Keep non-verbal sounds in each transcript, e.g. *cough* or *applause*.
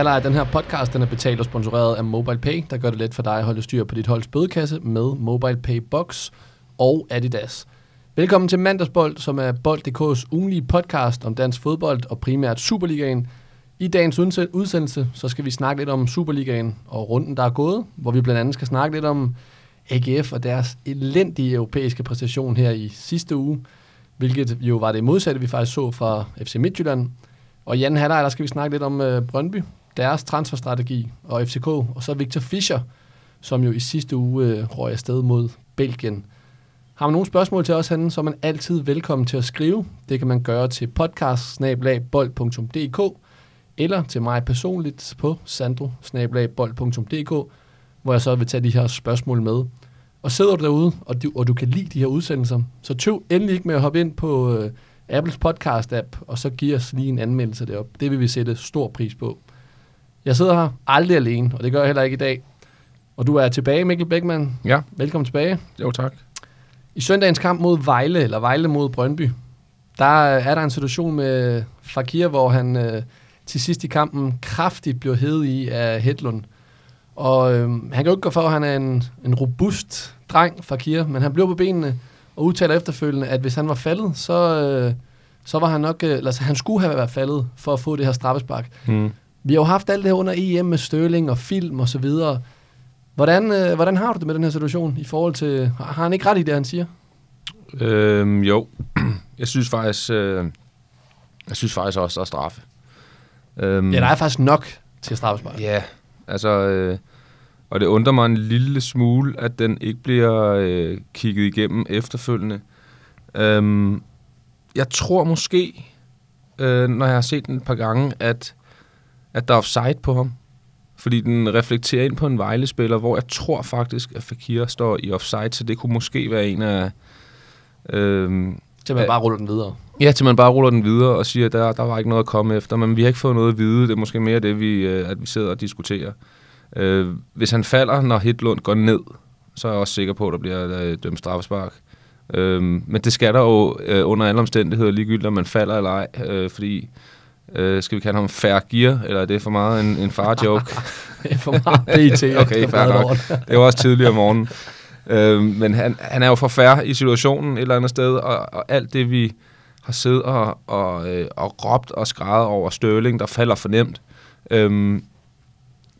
Halvleg af den her podcast den er betalt og sponsoreret af MobilePay, der gør det let for dig at holde styr på dit holds bødekasse med MobilePay Box og Adidas. Velkommen til Mandagsbold, som er Bold.dk's ugenlige podcast om dansk fodbold og primært Superligaen. I dagens udsendelse så skal vi snakke lidt om Superligaen og runden, der er gået, hvor vi blandt andet skal snakke lidt om AGF og deres elendige europæiske præstation her i sidste uge, hvilket jo var det modsatte, vi faktisk så fra FC Midtjylland. Og i anden halvleg, der skal vi snakke lidt om øh, Brøndby, deres transferstrategi og FCK, og så Victor Fischer, som jo i sidste uge øh, røg afsted mod Belgien. Har man nogle spørgsmål til os henne, så er man altid velkommen til at skrive. Det kan man gøre til podcast eller til mig personligt på sandro hvor jeg så vil tage de her spørgsmål med. Og sidder du derude, og du, og du kan lide de her udsendelser, så tøv endelig ikke med at hoppe ind på øh, Apples podcast-app, og så giv os lige en anmeldelse derop. Det vil vi sætte stor pris på. Jeg sidder her aldrig alene, og det gør jeg heller ikke i dag. Og du er tilbage, Mikkel Beckmann. Ja. Velkommen tilbage. Jo, tak. I søndagens kamp mod Vejle, eller Vejle mod Brøndby, der er der en situation med Fakir, hvor han øh, til sidst i kampen kraftigt blev hed i af Hedlund. Og øh, han kan jo ikke gå for, at han er en, en robust dreng, Fakir, men han blev på benene og udtaler efterfølgende, at hvis han var faldet, så, øh, så var han nok, øh, altså han skulle have været faldet for at få det her straffespark. Mm. Vi har jo haft alt det her under EM med Støling og film og så videre. Hvordan, øh, hvordan har du det med den her situation i forhold til, har han ikke ret i det, han siger? Øhm, jo, *clears throat* jeg synes faktisk, øh, jeg synes faktisk også, er straffe. Øhm, ja, der er faktisk nok til straffespark. Ja, altså, øh, og det undrer mig en lille smule, at den ikke bliver øh, kigget igennem efterfølgende. Øhm, jeg tror måske, øh, når jeg har set den et par gange, at, at der er offside på ham. Fordi den reflekterer ind på en Vejle-spiller, hvor jeg tror faktisk, at Fakir står i offside, så det kunne måske være en af... Øh, til man bare ruller den videre. Ja, til man bare ruller den videre og siger, at der, der var ikke noget at komme efter, men vi har ikke fået noget at vide. Det er måske mere det, vi, øh, at vi sidder og diskuterer. Øh, hvis han falder, når Hitlund går ned, så er jeg også sikker på, at der bliver øh, dømt straffespark. Øh, men det skal der jo øh, under alle omstændigheder, ligegyldigt om man falder eller ej, øh, fordi øh, skal vi kalde ham fair gear, eller er det for meget en, en far-joke? *laughs* det er for meget BT. *laughs* okay, fair nok. Det var også tidligere om morgenen. Øh, men han, han er jo for fair i situationen et eller andet sted, og, og alt det, vi har siddet og, og, øh, og råbt og skrevet over Størling, der falder fornemt, øh,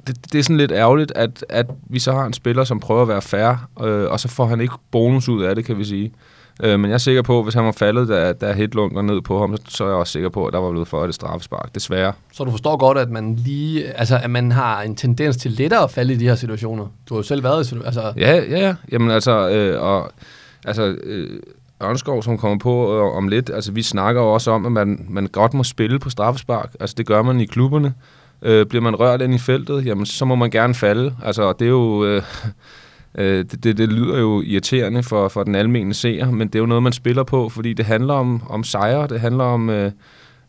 det, det er sådan lidt ærgerligt, at, at vi så har en spiller, som prøver at være fair, øh, og så får han ikke bonus ud af det, kan vi sige. Øh, men jeg er sikker på, at hvis han var faldet, da, da Hedlund går ned på ham, så er jeg også sikker på, at der var blevet for det straffespark, desværre. Så du forstår godt, at man lige, altså, at man har en tendens til lettere at falde i de her situationer. Du har jo selv været i altså... Ja, ja, ja. Jamen altså, øh, og, altså øh, Ørnskov, som kommer på øh, om lidt, altså vi snakker jo også om, at man, man godt må spille på straffespark. Altså det gør man i klubberne. Øh, bliver man rørt ind i feltet, jamen så må man gerne falde. Altså det er jo... Øh, øh, det, det, det lyder jo irriterende for, for den almindelige seer, men det er jo noget, man spiller på, fordi det handler om, om sejre, det handler om øh,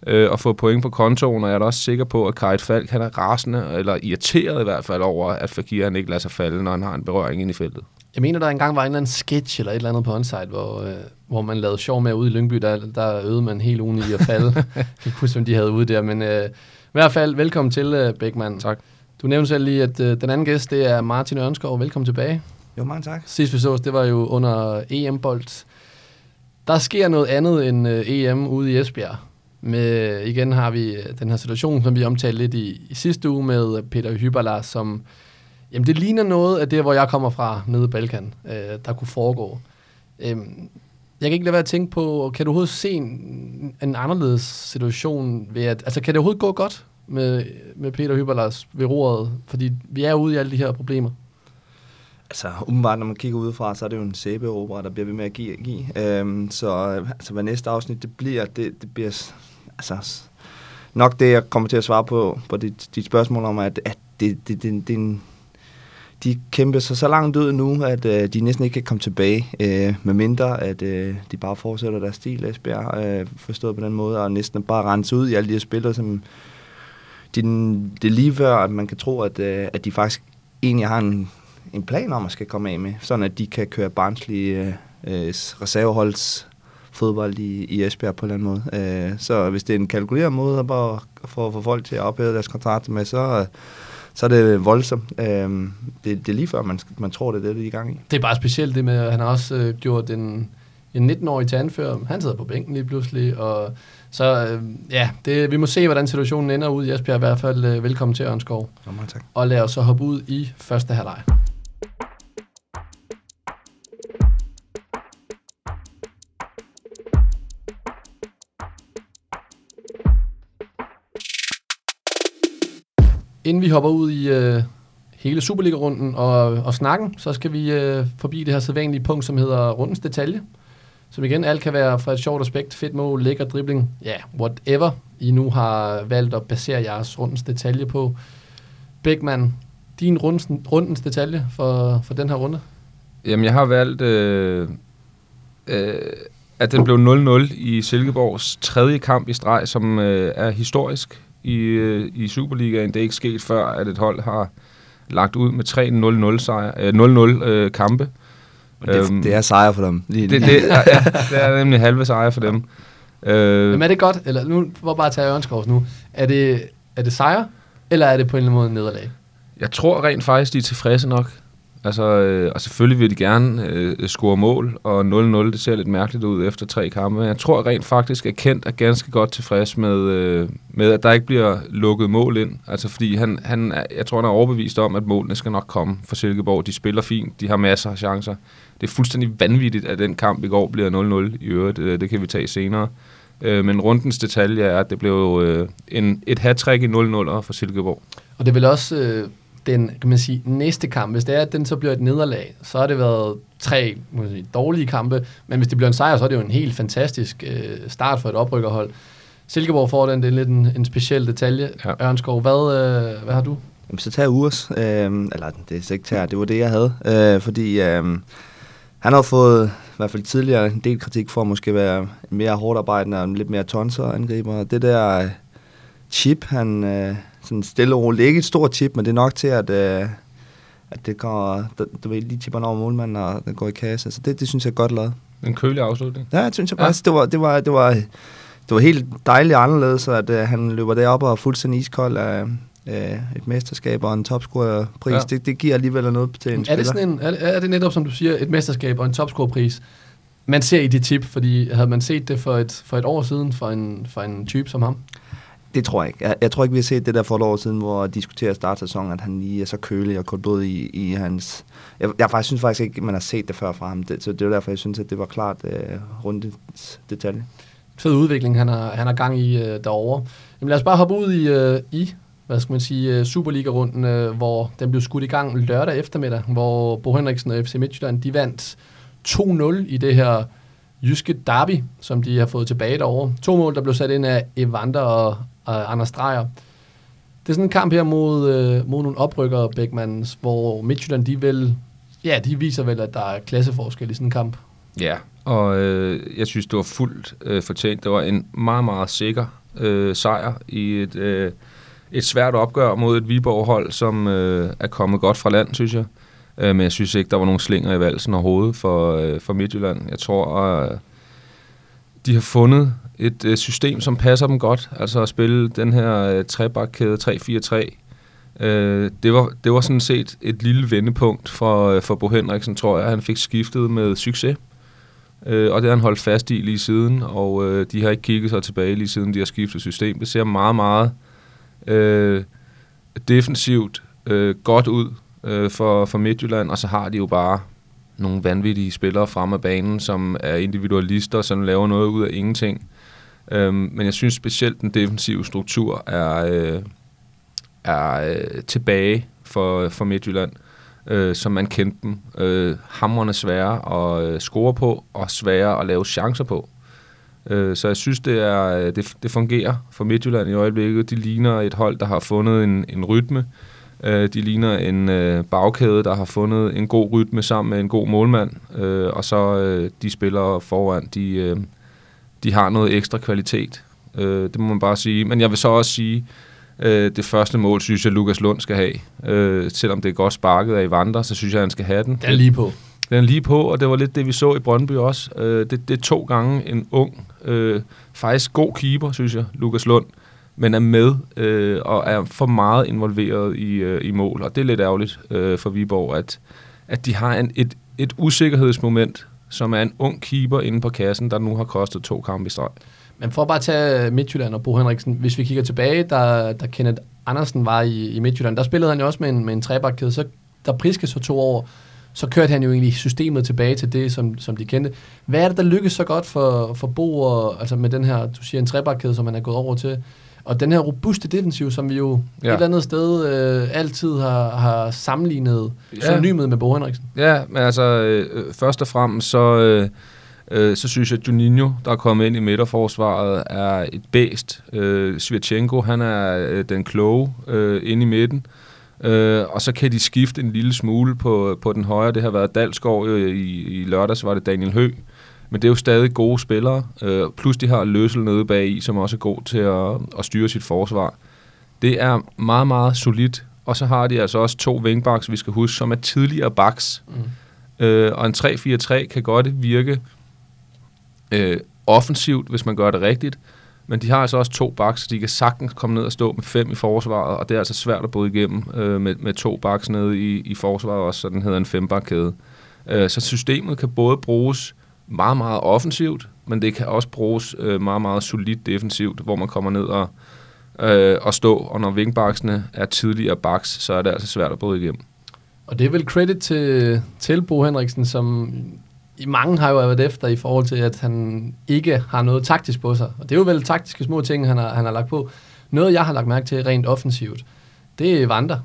øh, at få point på kontoen, og jeg er da også sikker på, at Kajt Falk han er rasende, eller irriteret i hvert fald over, at Fakir han ikke lader sig falde, når han har en berøring ind i feltet. Jeg mener, der engang var en eller anden sketch eller et eller andet på onsite, hvor, øh, hvor man lavede sjov med ude i Lyngby, der, der øvede man helt ugen i at falde. *laughs* jeg kan ikke huske, hvem de havde ude der, men øh, i hvert fald, velkommen til, uh, Beckmann. Tak. Du nævnte selv lige, at uh, den anden gæst, det er Martin Ørnskov. Velkommen tilbage. Jo, mange tak. Sidst vi sås, det var jo under EM-bold. Der sker noget andet end uh, EM ude i Esbjerg. Med, igen har vi uh, den her situation, som vi omtalte lidt i, i sidste uge med Peter Hyberlas, som jamen det ligner noget af det, hvor jeg kommer fra nede i Balkan, uh, der kunne foregå. Um, jeg kan ikke lade være at tænke på, kan du overhovedet se en, en anderledes situation ved at, altså kan det overhovedet gå godt med, med Peter Hyberlas ved roret? Fordi vi er ude i alle de her problemer. Altså, umiddelbart, når man kigger udefra, så er det jo en sæbeopera, der bliver ved med at give. give. Øhm, så altså, hvad næste afsnit det bliver, det, det bliver altså, nok det, jeg kommer til at svare på, på dit, dit spørgsmål om, at, at det, det, det, det er en de kæmper sig så langt ud nu, at øh, de næsten ikke kan komme tilbage, øh, med mindre at øh, de bare fortsætter deres stil, Esbjerg, øh, forstået på den måde, og næsten bare rense ud i alle de her spillere, som de, det er lige før, at man kan tro, at, øh, at de faktisk egentlig har en, en plan om at skal komme af med, sådan at de kan køre Barnsley øh, øh reserveholds fodbold i, i Esbjerg på en eller anden måde. Øh, så hvis det er en kalkuleret måde at bare for at få folk til at ophæve deres kontrakter med, så, så er det voldsomt. Øh, det, det er lige før, man, man tror, det er det, de er i gang i. Det er bare specielt det med, at han har også øh, gjort en, en 19-årig til anfører. Han sidder på bænken lige pludselig, og så øh, ja, det, vi må se, hvordan situationen ender ud i Esbjerg. I hvert fald øh, velkommen til Ørnskov. Ja, mange tak. Og lad os så hoppe ud i første halvleg. Inden vi hopper ud i øh, hele Superliga-runden og, og snakken, så skal vi øh, forbi det her sædvanlige punkt, som hedder rundens detalje. Som igen, alt kan være fra et sjovt aspekt, fedt mål, lækker dribling, ja, yeah, whatever I nu har valgt at basere jeres rundens detalje på. Bækman, din rundens, rundens detalje for, for den her runde? Jamen, jeg har valgt, øh, øh, at den blev 0-0 i Silkeborgs tredje kamp i streg, som øh, er historisk i, øh, i Superligaen. Det er ikke sket før, at et hold har lagt ud med tre 0-0-kampe. øh, 0-0 øh, kampe. Det, øhm, det er sejr for dem. Lige det, det, ja, det er nemlig halve sejr for dem. Øh, Men er det godt, eller nu hvor bare tage Ørnskovs nu, er det, er det sejr, eller er det på en eller anden måde nederlag? Jeg tror rent faktisk, de er tilfredse nok. Altså, øh, og selvfølgelig vil de gerne øh, score mål, og 0-0, det ser lidt mærkeligt ud efter tre kampe. Men jeg tror rent faktisk, at Kent er ganske godt tilfreds med, øh, med at der ikke bliver lukket mål ind. Altså, fordi han, han er, jeg tror, han er overbevist om, at målene skal nok komme for Silkeborg. De spiller fint, de har masser af chancer. Det er fuldstændig vanvittigt, at den kamp i går bliver 0-0 i øvrigt. Det, det kan vi tage senere. Øh, men rundens detalje er, at det blev øh, en, et hat-trick i 0-0 for Silkeborg. Og det vil også... Øh den, kan man sige, næste kamp, hvis det er, at den så bliver et nederlag, så har det været tre man sige, dårlige kampe, men hvis det bliver en sejr, så er det jo en helt fantastisk øh, start for et oprykkerhold. Silkeborg får den, det er lidt en, en speciel detalje. Ja. Ørnskov, hvad, øh, hvad har du? Jamen, så tager Urs, øh, eller det er ikke tager, det var det, jeg havde, øh, fordi øh, han har fået, i hvert fald tidligere, en del kritik for at måske være mere hårdt arbejdende og lidt mere tonser angriber. Det der chip, han, øh, sådan stille og roligt. Ikke et stort chip, men det er nok til, at, øh, at det går, du, ved, lige tipper over målmanden, og den går i kasse. Så det, det synes jeg er godt lavet. En kølig afslutning. Ja, jeg synes jeg faktisk, ja. det, var, det, var, det, var, det var helt dejligt anderledes, at øh, han løber derop og er fuldstændig iskold øh, et mesterskab og en topscorerpris. Ja. Det, det giver alligevel noget til en er spiller. Det sådan en, er, er det netop, som du siger, et mesterskab og en topscorerpris? Man ser i det tip, fordi havde man set det for et, for et år siden for en, for en type som ham? Det tror jeg ikke. Jeg, jeg tror ikke, vi har set det der for et år siden, hvor de diskuterer startsæsonen, at han lige er så kølig og kun både i, i hans... Jeg, jeg faktisk, synes faktisk ikke, man har set det før fra ham. Det, så det er derfor, jeg synes, at det var klart uh, rundt detalje. Fed udvikling, han har, han har gang i uh, derovre. Jamen lad os bare hoppe ud i, uh, i hvad skal man sige, øh, Superliga-runden, øh, hvor den blev skudt i gang lørdag eftermiddag, hvor Bo Henriksen og FC Midtjylland, de vandt 2-0 i det her jyske derby, som de har fået tilbage derovre. To mål, der blev sat ind af Evander og og Anders Dreyer. Det er sådan en kamp her mod, øh, mod nogle oprykkere, Beckmans, hvor Midtjylland, de vil, ja, de viser vel, at der er klasseforskel i sådan en kamp. Ja, og øh, jeg synes, det var fuldt øh, fortjent. Det var en meget, meget sikker øh, sejr i et, øh, et svært opgør mod et Viborg-hold, som øh, er kommet godt fra land, synes jeg. Øh, men jeg synes ikke, der var nogen slinger i valsen overhovedet for, øh, for Midtjylland. Jeg tror, øh, de har fundet et øh, system, som passer dem godt. Altså at spille den her øh, trebakkæde 3-4-3. Øh, det, var, det var sådan set et lille vendepunkt for, øh, for Bo Henriksen, tror jeg. Han fik skiftet med succes. Øh, og det har han holdt fast i lige siden, og øh, de har ikke kigget sig tilbage lige siden de har skiftet system. Det ser meget, meget øh, øh, defensivt øh, godt ud øh, for, for Midtjylland, og så har de jo bare nogle vanvittige spillere frem af banen, som er individualister, som laver noget ud af ingenting. Øh, men jeg synes specielt, den defensive struktur er, øh, er øh, tilbage for, for Midtjylland, øh, som man kendte dem. Øh, hammerne svære at øh, score på, og svære at lave chancer på. Øh, så jeg synes, det, er, øh, det, det fungerer for Midtjylland i øjeblikket. De ligner et hold, der har fundet en, en rytme. Øh, de ligner en øh, bagkæde, der har fundet en god rytme sammen med en god målmand. Øh, og så øh, de spillere foran, de... Øh, de har noget ekstra kvalitet. Øh, det må man bare sige. Men jeg vil så også sige, øh, det første mål synes jeg, Lukas Lund skal have. Øh, selvom det er godt sparket af Vandre, så synes jeg, han skal have den. Det er lige på. Den er lige på, og det var lidt det, vi så i Brøndby også. Øh, det, det er to gange en ung, øh, faktisk god keeper, synes jeg, Lukas Lund, men er med øh, og er for meget involveret i, øh, i mål. Og det er lidt ærgerligt øh, for Viborg, at, at de har en, et, et usikkerhedsmoment, som er en ung keeper inde på kassen, der nu har kostet to kampe i streg. Men for at bare tage Midtjylland og Bo Henriksen, hvis vi kigger tilbage, da, da Kenneth Andersen var i, i Midtjylland, der spillede han jo også med en, med en trebakkæde, så der Priske så to år, så kørte han jo egentlig systemet tilbage til det, som, som de kendte. Hvad er det, der lykkes så godt for, for Bo, og, altså med den her, du siger, en trebakkæde, som han er gået over til, og den her robuste defensiv, som vi jo ja. et eller andet sted øh, altid har, har sammenlignet ja. synonymet med Bo Henriksen. Ja, men altså, øh, først og fremmest så... Øh, øh, så synes jeg, at Juninho, der er kommet ind i midterforsvaret, er et bæst. Øh, Svirchenko, han er øh, den kloge øh, inde i midten. Øh, og så kan de skifte en lille smule på, på den højre. Det har været Dalsgaard øh, i, i lørdags, var det Daniel Hø. Men det er jo stadig gode spillere. Øh, plus de har Løssel nede bag i, som også er god til at, at styre sit forsvar. Det er meget, meget solidt. Og så har de altså også to wingbacks, vi skal huske, som er tidligere backs. Mm. Øh, og en 3-4-3 kan godt virke øh, offensivt, hvis man gør det rigtigt. Men de har altså også to backs, så de kan sagtens komme ned og stå med fem i forsvaret, og det er altså svært at bryde igennem øh, med, med to backs nede i, i forsvaret også, så den hedder en fembakkæde. Øh, så systemet kan både bruges meget, meget offensivt, men det kan også bruges øh, meget, meget solidt defensivt, hvor man kommer ned og, øh, og stå, og når wingbacksene er tidligere backs, så er det altså svært at bryde igennem. Og det er vel credit til, til Bo Henriksen, som mange har jo været efter i forhold til, at han ikke har noget taktisk på sig. Og det er jo vel taktiske små ting, han har, han har lagt på. Noget, jeg har lagt mærke til rent offensivt, det er Vander.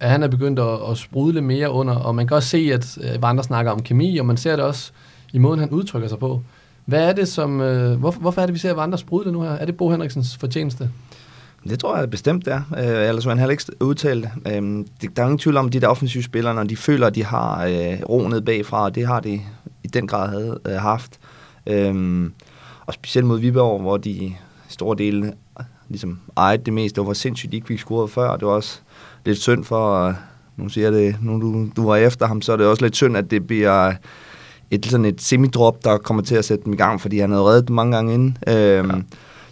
At han er begyndt at, at sprudle mere under, og man kan også se, at øh, Vander snakker om kemi, og man ser det også i måden, han udtrykker sig på. Hvad er det, som... Øh, hvorfor, hvorfor er det, vi ser Vander sprudle nu her? Er det Bo Henriksens fortjeneste? Det tror jeg bestemt er. Øh, ellers vil han heller ikke udtale øhm, det. Øh, der er ingen tvivl om, at de der offensive spillere, når de føler, at de har øh, ro ned bagfra, og det har de i den grad havde øh, haft. Øh, og specielt mod Viborg, hvor de store dele ligesom ejede det meste. Det var sindssygt, de ikke fik scoret før. Det var også lidt synd for, nu siger det, nu du, du var efter ham, så er det også lidt synd, at det bliver et, sådan et semidrop, der kommer til at sætte dem i gang, fordi han havde reddet dem mange gange inden. Øhm, ja.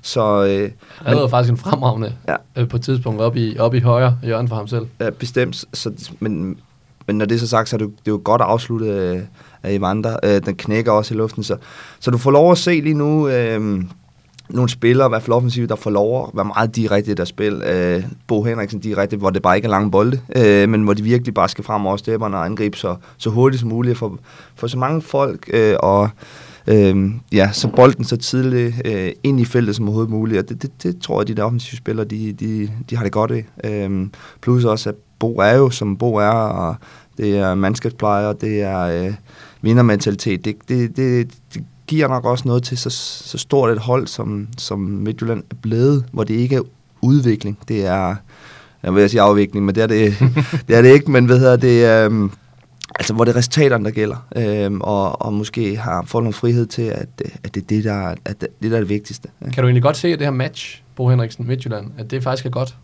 Så, øh, han havde faktisk en fremragende ja. øh, på et tidspunkt op i, op i højre hjørne for ham selv. Ja, bestemt. Så, men, men når det er så sagt, så er det, det er jo godt afsluttet af, Øh, af Evander. Øh, den knækker også i luften. Så, så du får lov at se lige nu... Øh, nogle spillere, i hvert fald offensivt, der får lov at være meget direkte i deres spil. Øh, Bo Henriksen direkte, hvor det bare ikke er lange bolde, øh, men hvor de virkelig bare skal frem over stepperne og angribe så, så hurtigt som muligt for, for så mange folk, øh, og øh, ja, så bolden så tidligt øh, ind i feltet som overhovedet muligt, og det, det, det tror jeg, de der offensive spillere, de, de, de har det godt af. Øh, plus også, at Bo er jo, som Bo er, og det er mandskabsplejer, det er øh, vindermentalitet. Det, det, det, det giver nok også noget til så, så stort et hold, som, som Midtjylland er blevet, hvor det ikke er udvikling. Det er, jeg vil sige afvikling, men det er det, *laughs* det, er det ikke, men hvad hedder det, um, altså hvor det er resultaterne, der gælder, um, og, og måske har fået noget frihed til, at, at det er det, der, at det, det, der er det vigtigste. Ja. Kan du egentlig godt se, at det her match, Bo Henriksen Midtjylland, at det faktisk er godt?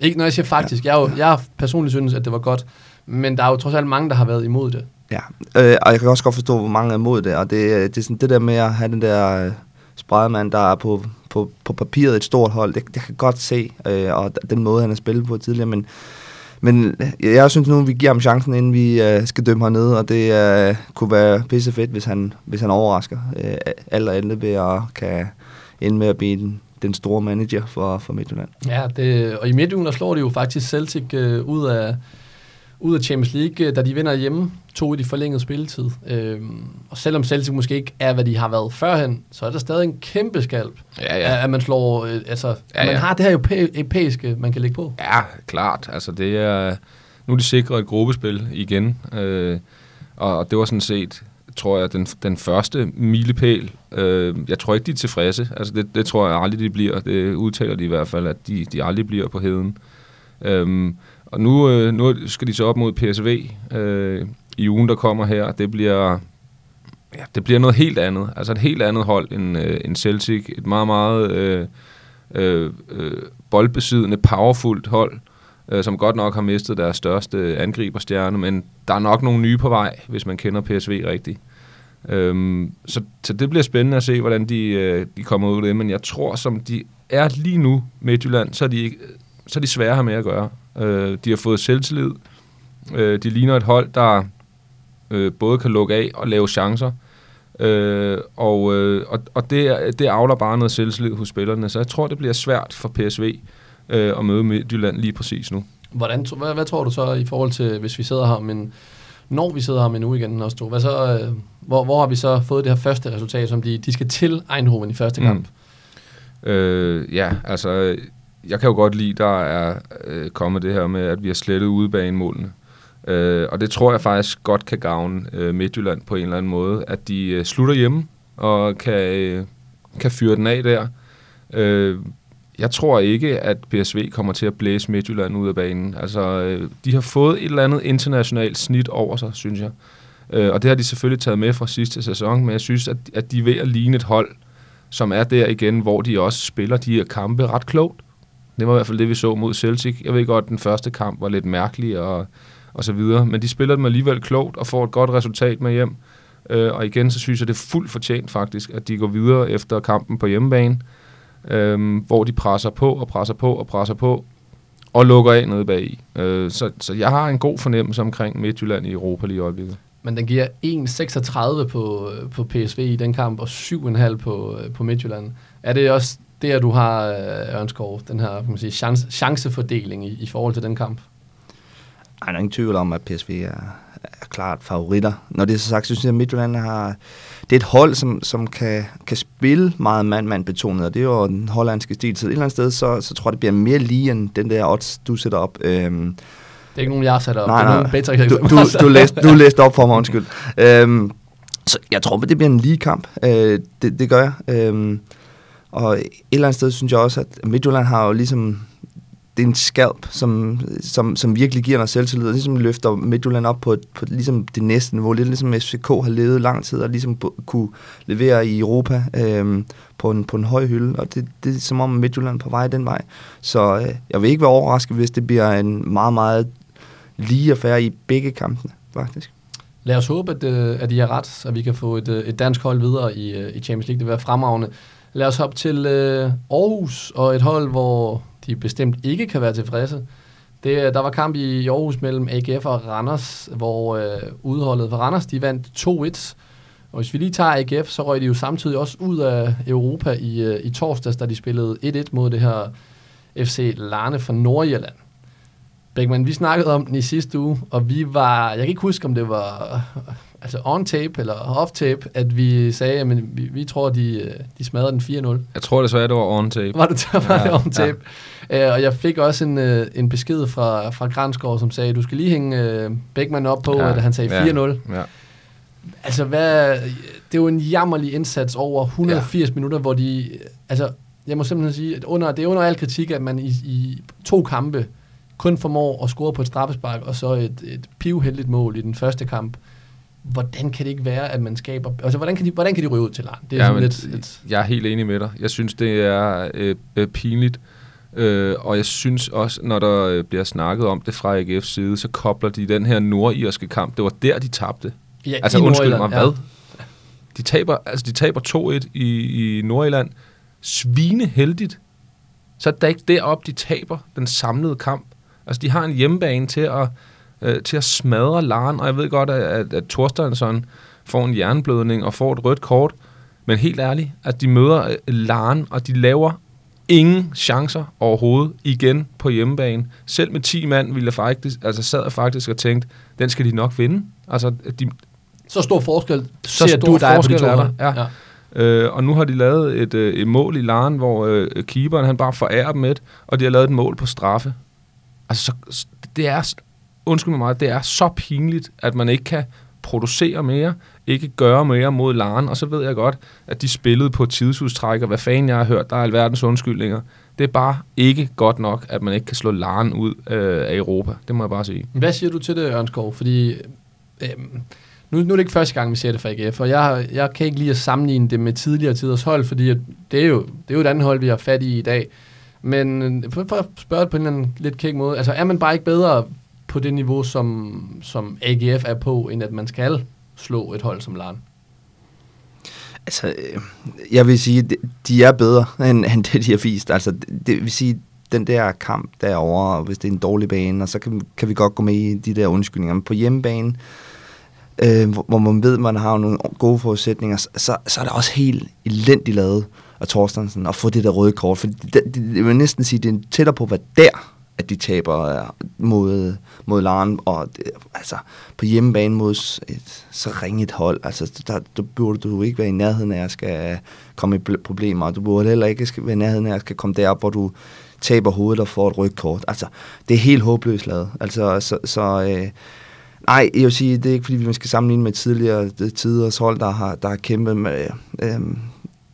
Ikke når jeg siger faktisk, ja. jeg, jo, jeg personligt synes, at det var godt, men der er jo trods alt mange, der har været imod det. Ja, øh, og jeg kan også godt forstå, hvor mange er imod det, og det, det er sådan det der med at have den der øh, spredemand, der er på, på, på papiret et stort hold, det, det kan godt se, øh, og den måde, han har spillet på tidligere, men, men jeg synes nu, vi giver ham chancen, inden vi øh, skal dømme hernede, og det øh, kunne være pisse fedt, hvis han, hvis han overrasker øh, alt og andet ved at kan ende med at blive den, den store manager for, for Midtjylland. Ja, det, og i Midtjylland slår de jo faktisk Celtic øh, ud af ud af Champions League, da de vinder hjemme, to i de forlængede spilletid. Øhm, og selvom Celtic måske ikke er, hvad de har været førhen, så er der stadig en kæmpe skalp, ja, ja. at man slår, øh, altså, ja, ja. man har det her europæiske, man kan lægge på. Ja, klart. Altså, det er, nu er de sikret et gruppespil igen, øh, og det var sådan set, tror jeg, den, den første milepæl. Øh, jeg tror ikke, de er tilfredse. Altså, det, det tror jeg aldrig, de bliver. Det udtaler de i hvert fald, at de, de aldrig bliver på heden. Øh, og nu, øh, nu skal de så op mod PSV øh, i ugen, der kommer her. Det bliver, ja, det bliver noget helt andet. Altså et helt andet hold end, øh, end Celtic. Et meget, meget øh, øh, øh boldbesiddende, powerfult hold. øh, som godt nok har mistet deres største angriberstjerne, men der er nok nogle nye på vej, hvis man kender PSV rigtigt. Øhm, så, så det bliver spændende at se, hvordan de, øh, de kommer ud af det, men jeg tror, som de er lige nu, Midtjylland, så er de, så er de svære her med at gøre. Øh, de har fået selvtillid. Øh, de ligner et hold, der øh, både kan lukke af og lave chancer. Øh, og øh, og, og det, det afler bare noget selvtillid hos spillerne, så jeg tror, det bliver svært for PSV øh, at møde Midtjylland lige præcis nu. Hvordan, hvad, hvad tror du så i forhold til, hvis vi sidder her, men når vi sidder her med en uge igen, også to, hvad så, øh, hvor, hvor har vi så fået det her første resultat, som de, de skal til Eindhoven i første Mm. kamp? Øh, ja, altså, jeg kan jo godt lide, der er øh, kommet det her med, at vi har slettet udebanemålene. Øh, og det tror jeg faktisk godt kan gavne øh, Midtjylland på en eller anden måde, at de øh, slutter hjemme og kan, øh, kan fyre den af der. Øh, jeg tror ikke, at PSV kommer til at blæse Midtjylland ud af banen. Altså, øh, de har fået et eller andet internationalt snit over sig, synes jeg. Øh, og det har de selvfølgelig taget med fra sidste sæson, men jeg synes, at, at de er ved at ligne et hold, som er der igen, hvor de også spiller de her kampe ret klogt. Det var i hvert fald det, vi så mod Celtic. Jeg ved godt, at den første kamp var lidt mærkelig og, og så videre, men de spiller dem alligevel klogt og får et godt resultat med hjem. Øh, og igen, så synes jeg, det er fuldt fortjent faktisk, at de går videre efter kampen på hjemmebane, øh, hvor de presser på og presser på og presser på og lukker af nede bagi. øh, så, så jeg har en god fornemmelse omkring Midtjylland i Europa lige i øjeblikket. Men den giver 1,36 på, øh, på PSV i den kamp, og 7,5 på, øh, på Midtjylland. Er det også der, du har, øh, Ørnskov, den her kan man sige, chance, chancefordeling i, i forhold til den kamp? Ej, der er ingen tvivl om, at PSV er, er klart favoritter. Når det er så sagt, så synes jeg, at Midtjylland har... Det er et hold, som, som kan, kan spille meget mand-mand betonet, og det er jo den hollandske stil. Så et eller andet sted, så, så tror jeg, det bliver mere lige end den der odds, du sætter op. Øhm, Det er ikke nogen, jeg sat op. Nej, det er nej. nogen du, du, *laughs* du, læste, du læste op for mig, undskyld. Øhm, så jeg tror, det bliver en lige kamp. Øh, det, det gør jeg. Øhm, og et eller andet sted synes jeg også, at Midtjylland har jo ligesom... Det er en skalp, som, som, som virkelig giver noget selvtillid, og ligesom løfter Midtjylland op på, et, på ligesom det næste niveau. Lidt ligesom FCK har levet lang tid, og ligesom kunne levere i Europa øh, på, en, på en høj hylde. Og det, det er som om Midtjylland er på vej den vej. Så øh, jeg vil ikke være overrasket, hvis det bliver en meget, meget lige affære i begge kampene, faktisk. Lad os håbe, at, øh, at I har ret, så vi kan få et, øh, et dansk hold videre i, øh, i Champions League. Det vil være fremragende. Lad os hoppe til øh, Aarhus og et hold, hvor de bestemt ikke kan være tilfredse. Det, øh, der var kamp i Aarhus mellem AGF og Randers, hvor øh, udholdet for Randers de vandt 2-1. Og hvis vi lige tager AGF, så røg de jo samtidig også ud af Europa i, øh, i torsdags, da de spillede 1-1 mod det her FC Larne fra Nordjylland. Beckmann, vi snakkede om den i sidste uge, og vi var, jeg kan ikke huske, om det var altså on tape eller off tape, at vi sagde, at vi, vi tror, de, de smadrede den 4-0. Jeg tror desværre, det var on tape. Var det, var det Ja, on tape? Ja. Uh, og jeg fik også en, uh, en besked fra, fra Grænsgaard, som sagde, du skal lige hænge uh, Beckmann op på, Ja, ja, at han sagde ja. 4-0. Ja. Altså, hvad, det er jo en jammerlig indsats over 180 ja. minutter, hvor de... Altså, jeg må simpelthen sige, at under, det er under al kritik, at man i, i to kampe kun formår at score på et straffespark, og så et, et pivheldigt mål i den første kamp. Hvordan kan det ikke være, at man skaber... Altså, hvordan kan de, hvordan kan de ryge ud til land? Det er Ja, sådan lidt, lidt... Jeg er helt enig med dig. Jeg synes, det er øh, øh, pinligt. Øh, og jeg synes også, når der øh, bliver snakket om det fra AGF's side, så kobler de den her nordirske kamp. Det var der, de tabte. Ja, Altså undskyld mig, hvad? De taber, altså, de taber 2-1 i, i Nordjylland. Svineheldigt. Så er det ikke derop, de taber den samlede kamp. Altså, de har en hjemmebane til at, øh, til at smadre Laren, og jeg ved godt, at, at, at Thorstensson får en jernblødning og får et rødt kort. Men helt ærligt, at de møder øh, Laren, og de laver ingen chancer overhovedet igen på hjemmebane. Selv med 10 mand ville jeg faktisk, altså sad jeg faktisk og tænkte, den skal de nok vinde. Altså, de, Så stor forskel Så ser stor du, der er på de to er der, hold. ja. Øh, og nu har de lavet et, øh, et mål i Laren, hvor øh, keeperen han bare forærer dem et, og de har lavet et mål på straffe. Altså, så, det er, undskyld mig meget, det er så pinligt, at man ikke kan producere mere, ikke gøre mere mod Laren, og så ved jeg godt, at de spillede på tidsudstræk, og hvad fanden jeg har hørt, der er alverdens undskyldninger. Det er bare ikke godt nok, at man ikke kan slå Laren ud øh, af Europa. Det må jeg bare sige. Hvad siger du til det, Ørnskov? Fordi øh, nu, nu er det ikke første gang, vi ser det fra AGF, og jeg, jeg kan ikke lige at sammenligne det med tidligere tiders hold, fordi at det, er jo, det er jo et andet hold, vi har fat i i dag. Men øh, for, at spørge det på en eller anden lidt kæk måde, altså er man bare ikke bedre på det niveau, som, som AGF er på, end at man skal slå et hold som Larn? Altså, øh, jeg vil sige, de- er bedre, *laughs* end, end det, de har vist. Altså, det, vil sige, den der kamp derovre, hvis det er en dårlig bane, og så kan, kan vi godt gå med i de der undskyldninger. Men på hjemmebane, øh, hvor, hvor man ved, man har nogle gode forudsætninger, så, så, så er det også helt elendigt lavet og Thorstensen at få det der røde kort. For det, det, det, vil næsten sige, det er tættere på, hvad der at de taber øh, mod, mod Laren, og det, altså på hjemmebane mod et, så ringe et hold, altså der, der burde du ikke være i nærheden af at skal komme i problemer, og du burde heller ikke skal være i nærheden af at skal komme derop, hvor du taber hovedet og får et rødt kort. Altså, det er helt håbløst lavet. Altså, så, så øh, nej, jeg vil sige, det er ikke fordi, vi skal sammenligne med tidligere tiders hold, der har, der har kæmpet med, øh,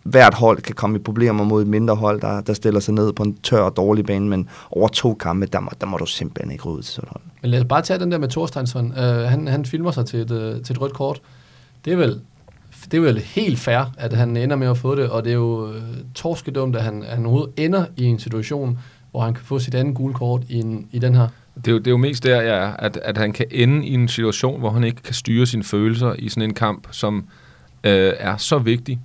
hvert hold kan komme i problemer mod et mindre hold, der, der stiller sig ned på en tør og dårlig bane, men over to kampe, der må, der må du simpelthen ikke rydde til sådan et hold. Men lad os bare tage den der med Thorsteinsson. Uh, han, han filmer sig til et, uh, til et rødt kort. Det er vel det er vel helt fair, at han ender med at få det, og det er jo uh, torskedumt, at han, han overhovedet ender i en situation, hvor han kan få sit andet gule kort i, en, i den her. Det er, jo, det er jo mest der, jeg er, at, at han kan ende i en situation, hvor han ikke kan styre sine følelser i sådan en kamp, som øh, er så vigtig.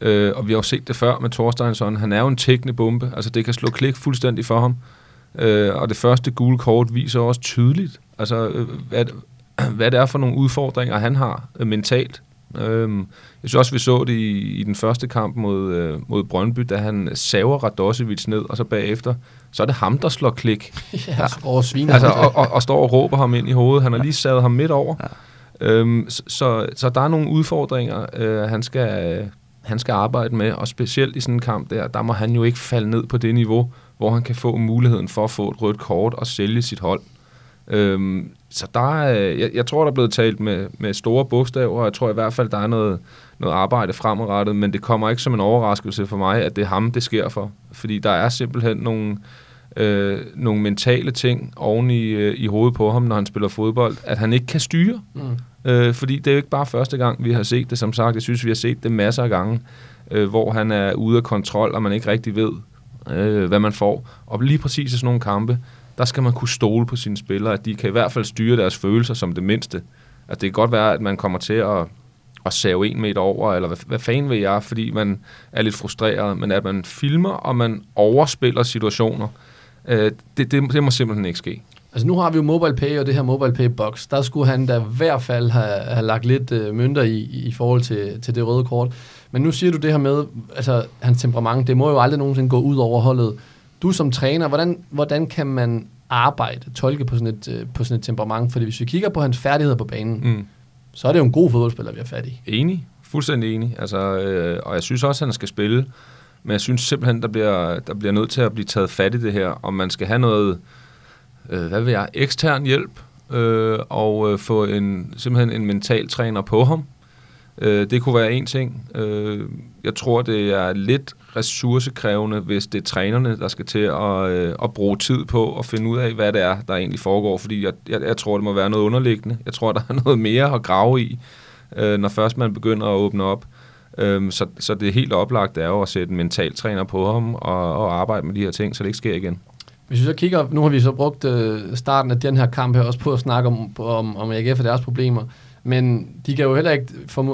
Øh, og vi har jo set det før med Thorsteinsson. Han er jo en tækkende bombe. Altså, det kan slå klik fuldstændig for ham. Øh, og det første gule kort viser også tydeligt, altså, øh, hvad, *clears throat* hvad det er for nogle udfordringer, han har øh, mentalt. Øh, jeg synes også, vi så det i, i den første kamp mod, øh, mod Brøndby, da han saver Radosevic ned, og så bagefter, så er det ham, der slår klik. *laughs* ja, over sviner. Altså, og, og, og står og råber ham ind i hovedet. Han har lige savet ham midt over. Ja. Øhm, så, så, så der er nogle udfordringer, øh, han, skal, han skal arbejde med, og specielt i sådan en kamp der, der må han jo ikke falde ned på det niveau, hvor han kan få muligheden for at få et rødt kort og sælge sit hold. Øhm, så der er, jeg, jeg tror, der er blevet talt med, med store bogstaver, og jeg tror i hvert fald, der er noget, noget arbejde fremadrettet, men det kommer ikke som en overraskelse for mig, at det er ham, det sker for. Fordi der er simpelthen nogle, øh, nogle mentale ting oven i, øh, i hovedet på ham, når han spiller fodbold, at han ikke kan styre. Mm. Øh, fordi det er jo ikke bare første gang, vi har set det. Som sagt, jeg synes, vi har set det masser af gange, øh, hvor han er ude af kontrol, og man ikke rigtig ved, øh, hvad man får. Og lige præcis i sådan nogle kampe, der skal man kunne stole på sine spillere, at de kan i hvert fald styre deres følelser som det mindste. At det kan godt være, at man kommer til at, at save en meter over, eller hvad, hvad fanden vil jeg, fordi man er lidt frustreret, men at man filmer, og man overspiller situationer, øh, det, det, det må simpelthen ikke ske. Altså nu har vi jo MobilePay og det her MobilePay Box. Der skulle han da i hvert fald have, have lagt lidt øh, mønter i, i forhold til, til det røde kort. Men nu siger du det her med, altså hans temperament, det må jo aldrig nogensinde gå ud over holdet. Du som træner, hvordan, hvordan kan man arbejde, tolke på sådan, et, øh, på sådan et temperament? Fordi hvis vi kigger på hans færdigheder på banen, Mm. så er det jo en god fodboldspiller, vi har fat i. Enig. Fuldstændig enig. Altså, øh, og jeg synes også, at han skal spille. Men jeg synes simpelthen, der bliver, der bliver nødt til at blive taget fat i det her. Om man skal have noget, øh, øh, hvad vil jeg, ekstern hjælp. Øh, og øh, få en, simpelthen en mental træner på ham. Øh, det kunne være en ting. Øh, jeg tror, det er lidt ressourcekrævende, hvis det er trænerne, der skal til at, øh, at bruge tid på at finde ud af, hvad det er, der egentlig foregår. Fordi jeg, jeg, jeg tror, det må være noget underliggende. Jeg tror, *laughs* der er noget mere at grave i, øh, når først man begynder at åbne op. Øhm, så, så det helt oplagt er jo at sætte en mental træner på ham og, og arbejde med de her ting, så det ikke sker igen. Hvis vi så kigger, nu har vi så brugt øh, starten af den her kamp her også på at snakke om, om, om AGF og deres problemer, men de kan jo heller ikke,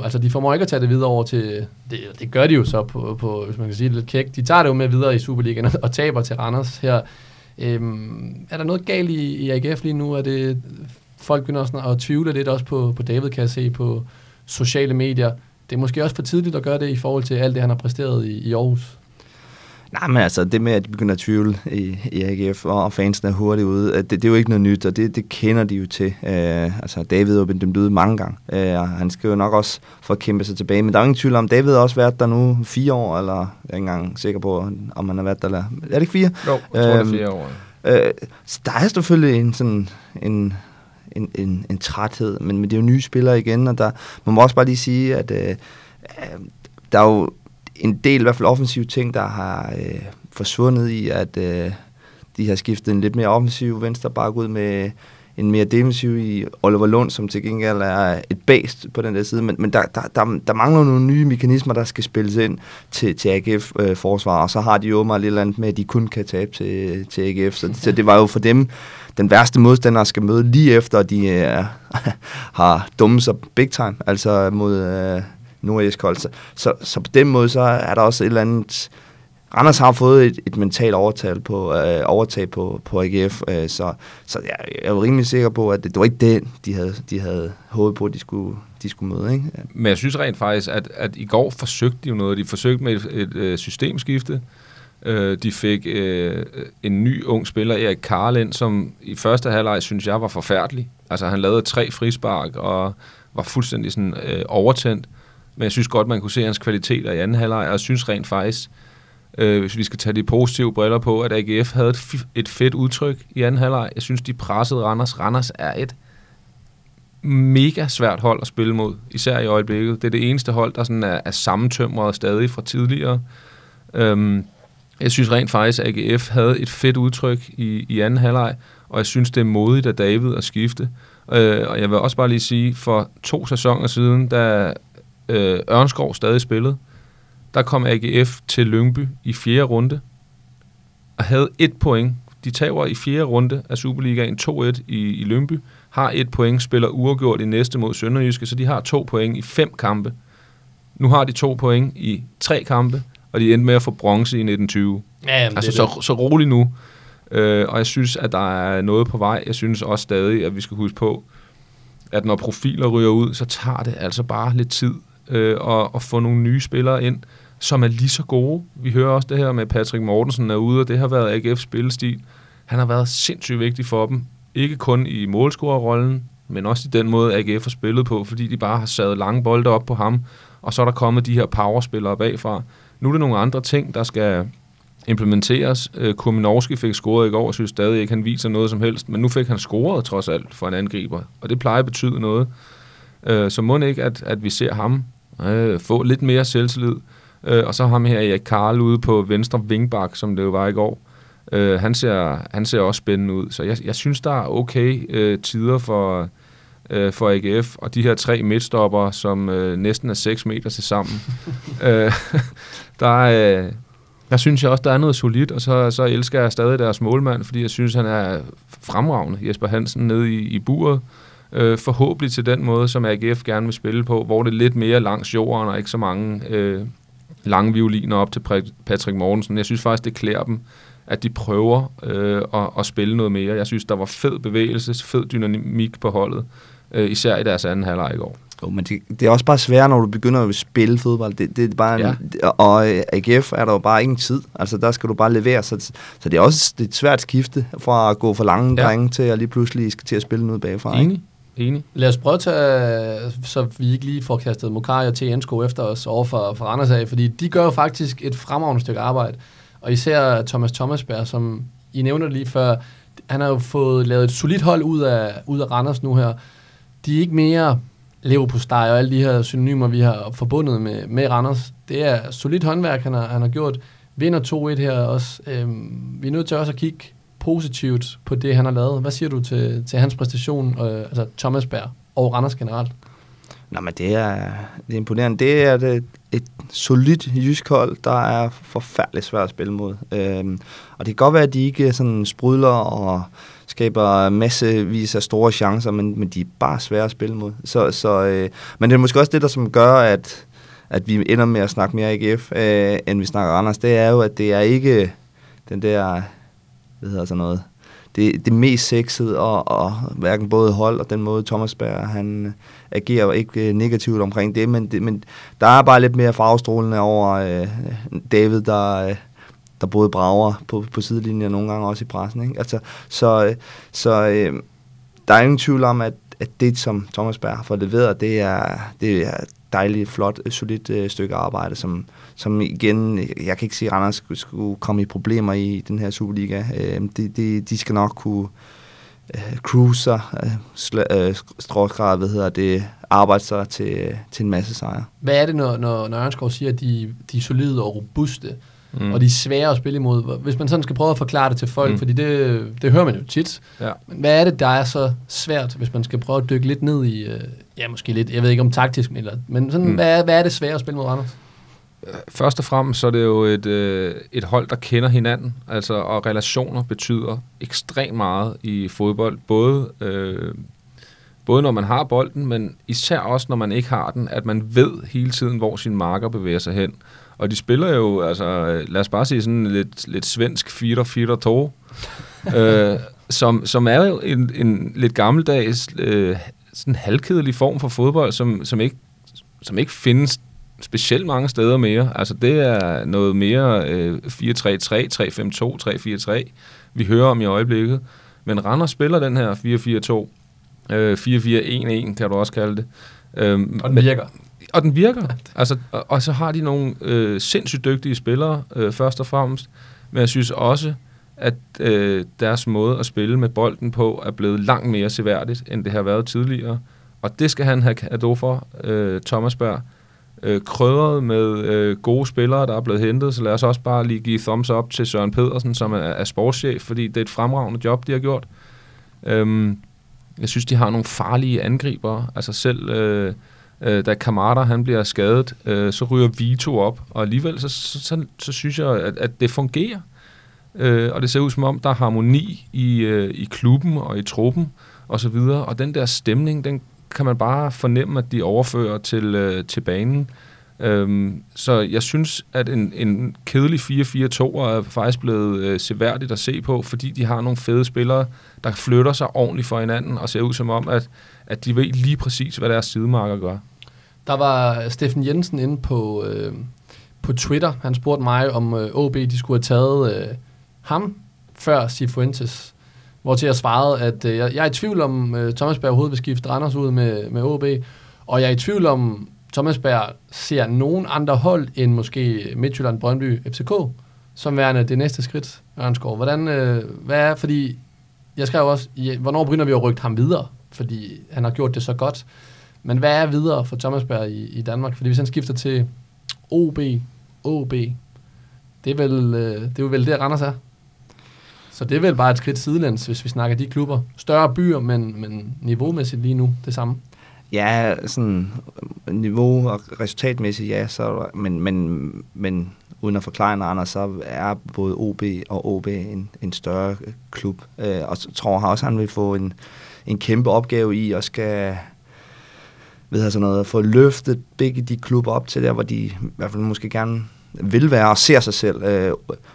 altså de formår ikke at tage det videre over til, det, det gør de jo så på, på, hvis man kan sige det lidt kægt, de tager det jo med videre i Superligaen og taber til Randers her. Øhm, er der noget galt i, i AGF lige nu? Er det, folk begynder også at tvivle lidt også på, på David, kan jeg se, på sociale medier. Det er måske også for tidligt at gøre det i forhold til alt det, han har præsteret i, i Aarhus. Nej, men altså, det med, at de begynder at tvivle i, i AGF, og fansene er hurtigt ude, det, det er jo ikke noget nyt, og det, det kender de jo til. Øh, altså, David har jo blevet dømt ude mange gange, øh, og han skal jo nok også at kæmpe sig tilbage. Men der er jo ingen tvivl om, David har også været der nu fire år, eller jeg er ikke engang sikker på, om han har været der. Eller, er det ikke fire? Jo, jeg tror, det Øhm, er flere år. Øh, så der er selvfølgelig en sådan en, en, en, en træthed, men, men det er jo nye spillere igen, og der, man må også bare lige sige, at øh, øh, der er jo en del, i hvert fald offensive ting, der har øh, forsvundet i, at øh, de har skiftet en lidt mere offensiv venstreback ud med en mere defensiv i Oliver Lund, som til gengæld er et bæst på den der side, men, men der, der, der, der mangler nogle nye mekanismer, der skal spilles ind til, til AGF-forsvar, øh, og så har de jo meget lidt andet med, at de kun kan tabe til, til AGF, så, så det var jo for dem den værste modstander skal møde lige efter, de øh, *laughs* har dummet sig big time, altså mod øh, nu er iskoldt. Så, så, så på den måde, så er der også et eller andet Randers har fået et, et mentalt overtag på, øh, overtag på, på AGF, øh, så, så jeg, jeg er rimelig sikker på, at det, det var ikke det, de havde, de havde håbet på, at de skulle, de skulle møde. Ikke? Men jeg synes rent faktisk, at, at i går forsøgte de jo noget. De forsøgte med et, et, et systemskifte. Øh, de fik øh, en ny ung spiller, Erik Karlen, som i første halvleg synes jeg var forfærdelig. Altså han lavede tre frispark og var fuldstændig sådan, øh, overtændt. Men jeg synes godt, man kunne se hans kvaliteter i anden halvleg, og jeg synes rent faktisk, øh, hvis vi skal tage de positive briller på, at AGF havde et, et fedt udtryk i anden halvleg. Jeg synes, de pressede Randers. Randers er et mega svært hold at spille mod, især i øjeblikket. Det er det eneste hold, der sådan er, er sammentømret stadig fra tidligere. Øhm, jeg synes rent faktisk, at AGF havde et fedt udtryk i, i anden halvleg, og jeg synes, det er modigt af David at skifte. Øh, og jeg vil også bare lige sige, for to sæsoner siden, da øh, Ørnskov stadig spillede, der kom AGF til Lyngby i fjerde runde og havde et point. De tager i fjerde runde af Superligaen 2-1 i, i Lyngby, har et point, spiller uafgjort i næste mod Sønderjyske, så de har to point i fem kampe. Nu har de to point i tre kampe, og de endte med at få bronze i 1920. Ja, jamen, altså, det så, så roligt nu. Øh, og jeg synes, at der er noget på vej. Jeg synes også stadig, at vi skal huske på, at når profiler ryger ud, så tager det altså bare lidt tid øh, at, og få nogle nye spillere ind, som er lige så gode. Vi hører også det her med Patrick Mortensen er ude, og det har været AGF's spillestil. Han har været sindssygt vigtig for dem. Ikke kun i målscorerrollen, men også i den måde, AGF har spillet på, fordi de bare har sat lange bolde op på ham, og så er der kommet de her powerspillere bagfra. Nu er det nogle andre ting, der skal implementeres. Øh, fik scoret i går, og synes stadig ikke, han viser noget som helst, men nu fik han scoret trods alt for en angriber, og det plejer at betyde noget. Øh, så må det ikke, at, at vi ser ham øh, få lidt mere selvtillid, øh, og så ham her Erik Karl ude på venstre vingbak, som det jo var i går. Øh, han, ser, han ser også spændende ud, så jeg, jeg synes, der er okay øh, tider for, øh, for AGF, og de her tre midtstopper, som øh, næsten er 6 meter til sammen. *laughs* øh, der, øh, der synes jeg også, der er noget solidt, og så, så elsker jeg stadig deres målmand, fordi jeg synes, han er fremragende, Jesper Hansen, nede i, i buret. Øh, forhåbentlig til den måde, som AGF gerne vil spille på, hvor det er lidt mere langs jorden, og ikke så mange øh, lange violiner op til Patrick Mortensen. Jeg synes faktisk, det klæder dem, at de prøver øh, at, at spille noget mere. Jeg synes, der var fed bevægelse, fed dynamik på holdet, øh, især i deres anden halvleg i går. Jo, men det, det er også bare svært, når du begynder at spille fodbold. Det, det er bare en, ja. Og øh, AGF er der jo bare ingen tid. Altså, der skal du bare levere. Så, så det er også det er et svært skifte fra at gå for lange ja. drenge til at lige pludselig skal til at spille noget bagfra. Enig. Enig. Lad os prøve at tage, så vi ikke lige får kastet Mokari og TNSK efter os over for, for Randers af, fordi de gør jo faktisk et fremragende stykke arbejde. Og især Thomas Thomasberg, som I nævner lige før, han har jo fået lavet et solidt hold ud af, ud af Randers nu her. De er ikke mere lever på steg og alle de her synonymer, vi har forbundet med, med Randers. Det er solidt håndværk, han har, han har gjort. Vinder 2-1 her også. Øhm, vi er nødt til også at kigge positivt på det, han har lavet. Hvad siger du til, til hans præstation, øh, altså Thomas Berg og Randers generelt? Nå, men det er, det er imponerende. Det er et, et solidt jysk hold, der er forfærdeligt svært at spille mod. Øhm, og det kan godt være, at de ikke sådan sprudler og skaber massevis af store chancer, men, men de er bare svære at spille mod. Så, så, øh, men det er måske også det, der som gør, at, at vi ender med at snakke mere AGF, øh, end vi snakker Randers. Det er jo, at det er ikke den der, hvad hedder sådan noget, det, det mest sexede, og, og hverken både hold og den måde Thomas Berg, han agerer ikke øh, negativt omkring det, men, det, men der er bare lidt mere farvestrålende over øh, David, der, øh, der både brager på, på sidelinjen og nogle gange også i pressen. Ikke? Altså, så øh, så øh, der er ingen tvivl om, at, at det, som Thomas Berg har fået leveret, det er, det er dejligt, flot, øh, solidt øh, stykke arbejde, som, som igen, jeg kan ikke sige, at Randers skulle, skulle komme i problemer i den her Superliga. Øh, de, de, de skal nok kunne øh, cruise sig, øh, øh, hvad hedder det, arbejde sig til, til en masse sejre. Hvad er det, når, når, når Ørnskov siger, at de, de er solide og robuste? mm. og de er svære at spille imod. Hvis man sådan skal prøve at forklare det til folk, mm. fordi det, det hører man jo tit. Ja. Men hvad er det, der er så svært, hvis man skal prøve at dykke lidt ned i, øh, ja måske lidt, jeg ved ikke om taktisk, eller, men sådan, mm. hvad, er, hvad er det svære at spille mod Randers? Først og fremmest så er det jo et, øh, et hold, der kender hinanden, altså, og relationer betyder ekstremt meget i fodbold, både, øh, både når man har bolden, men især også når man ikke har den, at man ved hele tiden, hvor sin marker bevæger sig hen. Og de spiller jo, altså, lad os bare sige sådan lidt, lidt svensk 4-4-2, øh, *laughs* som, som er jo en, en lidt gammeldags, øh, sådan halvkedelig form for fodbold, som, som, ikke, som ikke findes specielt mange steder mere. Altså det er noget mere øh, 4-3-3, 3-5-2, 3-4-3, vi hører om i øjeblikket. Men Randers spiller den her 4-4-2, øh, 4-4-1-1 kan du også kalde det. Øhm, og den virker. Og den virker. Altså, og, og så har de nogle øh, sindssygt dygtige spillere, øh, først og fremmest. Men jeg synes også, at øh, deres måde at spille med bolden på er blevet langt mere seværdigt, end det har været tidligere. Og det skal han have kado for, øh, Thomas Berg øh, krødret med øh, gode spillere, der er blevet hentet, så lad os også bare lige give thumbs up til Søren Pedersen, som er, er sportschef, fordi det er et fremragende job, de har gjort. Øhm, jeg synes, de har nogle farlige angriber. Altså selv øh, øh, da Kamada han bliver skadet, øh, så ryger Vito op, og alligevel så, så, så, så synes jeg, at, at det fungerer. Øh, og det ser ud som om, der er harmoni i, øh, i klubben og i truppen og så videre. Og den der stemning, den kan man bare fornemme, at de overfører til, øh, til banen. Øhm, så jeg synes, at en, en kedelig 4-4-2 er faktisk blevet øh, seværdigt at se på, fordi de har nogle fede spillere, der flytter sig ordentligt for hinanden, og ser ud som om, at, at de ved lige præcis, hvad deres sidemarker gør. Der var Steffen Jensen inde på, øh, på Twitter. Han spurgte mig, om øh, OB de skulle have taget øh, ham før Cifuentes. Hvor til jeg svarede, at øh, jeg, jeg er i tvivl om, øh, Thomas Berg overhovedet vil skifte Randers ud med, med OB, og jeg er i tvivl om, Thomas Berg ser nogen andre hold end måske Midtjylland, Brøndby, FCK, som værende det næste skridt, Ørnskov. Hvordan, øh, hvad er, fordi jeg skrev også, ja, hvornår begynder vi at rykke ham videre? Fordi han har gjort det så godt. Men hvad er videre for Thomas Berg i, i Danmark? Fordi hvis han skifter til OB, OB, det er vel, øh, det er vel det, Randers er. Så det er vel bare et skridt sidelæns, hvis vi snakker de klubber. Større byer, men, men niveaumæssigt lige nu det samme. Ja, sådan niveau og resultatmæssigt, ja, så, men, men, men uden at forklare noget andet, så er både OB og OB en, en større klub. Øh, og så tror jeg også, at han vil få en, en kæmpe opgave i at skal ved jeg, sådan noget, få løftet begge de klubber op til der, hvor de i hvert fald måske gerne vil være og ser sig selv. Øh,